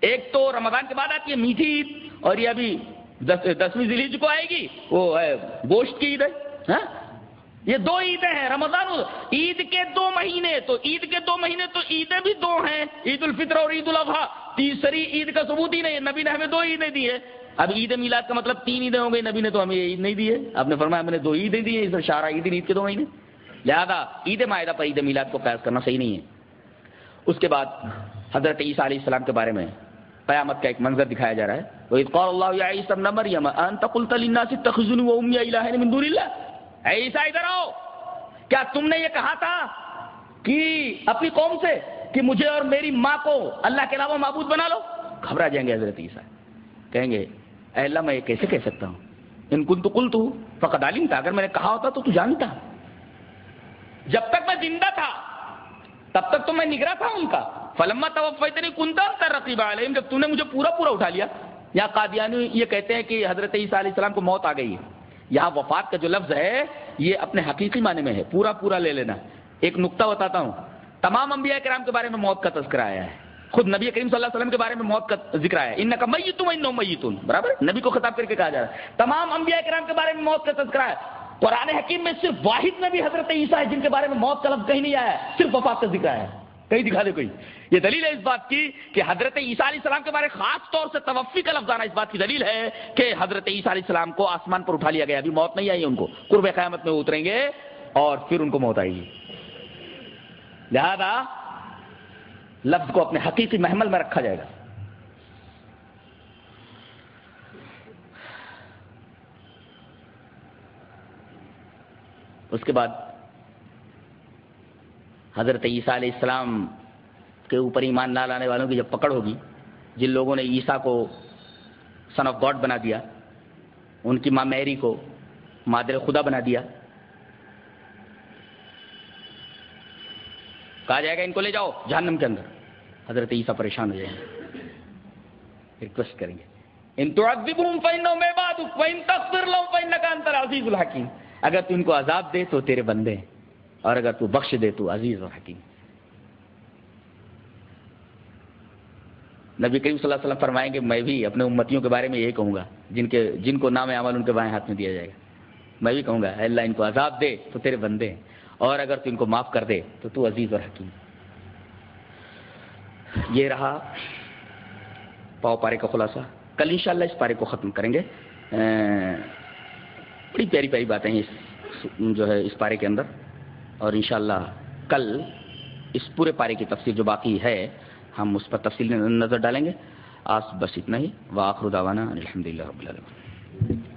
ایک تو رمضان کے بعد آتی ہے میٹھی عید، اور یہ ابھی دسویں ذیل کو آئے گی، وہ ہے گوشت کی عید ہے ہاں؟ یہ دو عیدیں ہیں، رمضان عید کے دو مہینے، تو عید کے دو مہینے تو عیدیں بھی دو ہیں، عید الفطر اور عید الاضحیٰ۔ تیسری عید کا ثبوت ہی نہیں نبی نے ہمیں دو عیدیں دی ہے اب عید میلاد کا مطلب تین عیدیں ہوں گئی، نبی نے تو ہمیں عید نہیں دی ہے۔ آپ نے فرمایا ہم نے دو عیدیں دی ہیں شارہ عید عید کے دو مہینے۔ لہٰذا عید معاہدہ پر عید میلاد کو قیاس کرنا صحیح نہیں ہے۔ اس کے بعد حضرت عیسیٰ علیہ السلام کے بارے میں قیامت کا ایک منظر دکھایا جا رہا ہے۔ وہ اللہ مریم انت قلت للناس من دون الله؟ اے ادھر آؤ۔ کیا تم نے یہ کہا تھا کہ اپنی قوم سے کہ مجھے اور میری ماں کو اللہ کے علاوہ معبود بنا لو؟ گھبرا جائیں گے حضرت عیسیٰ۔ کہیں گے، اے اللہ میں یہ کیسے کہہ سکتا ہوں؟ ان کن تو کل تو فقط عالم تھا اگر میں نے کہا ہوتا تو تو جانتا۔ جب تک میں زندہ تھا، تب تک تو میں نگرا تھا ان کا۔ فلما توفیتنی کنتا تر رقیب علیہم، جب تو نے مجھے پورا پورا اٹھا لیا۔ یا قادیانی یہ کہتے ہیں کہ حضرت عیسیٰ علیہ السلام کو موت آ گئی۔ ہے یہاں وفات کا جو لفظ ہے، یہ اپنے حقیقی معنی میں ہے۔ پورا پورا لے لینا۔ ایک نقطہ بتاتا ہوں۔ تمام انبیاء کرام کے بارے میں موت کا تذکرہ آیا ہے۔ خود نبی کریم صلی اللہ علیہ وسلم کے بارے میں موت کا ذکر آیا ان کا میتم میتون۔ برابر؟ نبی کو خطاب کر کے کہا جا رہا ہے۔ تمام انبیاء کرام کے بارے میں موت کا تذکرہ ہے قرآن حکیم میں صرف واحد نبی حضرت عیسیٰ ہے جن کے بارے میں موت کا لفظ کہیں نہیں آیا ہے، صرف وفات کا ذکر آیا ہے۔ کہیں دکھا دے کوئی۔ یہ دلیل ہے اس بات کی کہ حضرت عیسیٰ علیہ السلام کے بارے خاص طور سے توفی کا لفظ آنا اس بات کی دلیل ہے کہ حضرت عیسیٰ علیہ السلام کو آسمان پر اٹھا لیا گیا۔ ابھی موت نہیں آئی ان کو۔ قرب قیامت میں اتریں گے اور پھر ان کو موت آئے گی۔ لہذا لفظ کو اپنے حقیقی محمل میں رکھا جائے گا۔ اس کے بعد حضرت عیسیٰ علیہ السلام کے اوپر ایمان نہ لانے والوں کی جب پکڑ ہوگی، جن لوگوں نے عیسیٰ کو سن آف گاڈ بنا دیا، ان کی ماں میری کو مادر خدا بنا دیا، کہا جائے گا ان کو لے جاؤ جہنم کے اندر۔ حضرت عیسیٰ پریشان ہو جائیں گے۔ ریکویسٹ کریں گے۔ ان تو عزیز الحکیم۔ اگر تو ان کو عذاب دے تو تیرے بندے ہیں اور اگر تو بخش دے تو عزیز اور حکیم۔ نبی کریم صلی اللہ علیہ وسلم فرمائیں گے، میں بھی اپنے امتیوں کے بارے میں یہی کہوں گا، جن کے، جن کو نام عمل ان کے بائیں ہاتھ میں دیا جائے گا۔ میں بھی کہوں گا اللہ ان کو عذاب دے تو تیرے بندے ہیں اور اگر تو ان کو معاف کر دے تو تو عزیز اور حکیم۔ یہ رہا پاؤ پارے کا خلاصہ۔ کل انشاءاللہ اس پارے کو ختم کریں گے۔ بڑی پیاری پیاری باتیں ہیں اس جو ہے اس پارے کے اندر اور انشاءاللہ کل اس پورے پارے کی تفصیل جو باقی ہے ہم اس پر تفصیل نظر ڈالیں گے۔ آج بس اتنا ہی۔ واخر داوانا الحمد للہ رب العالمین۔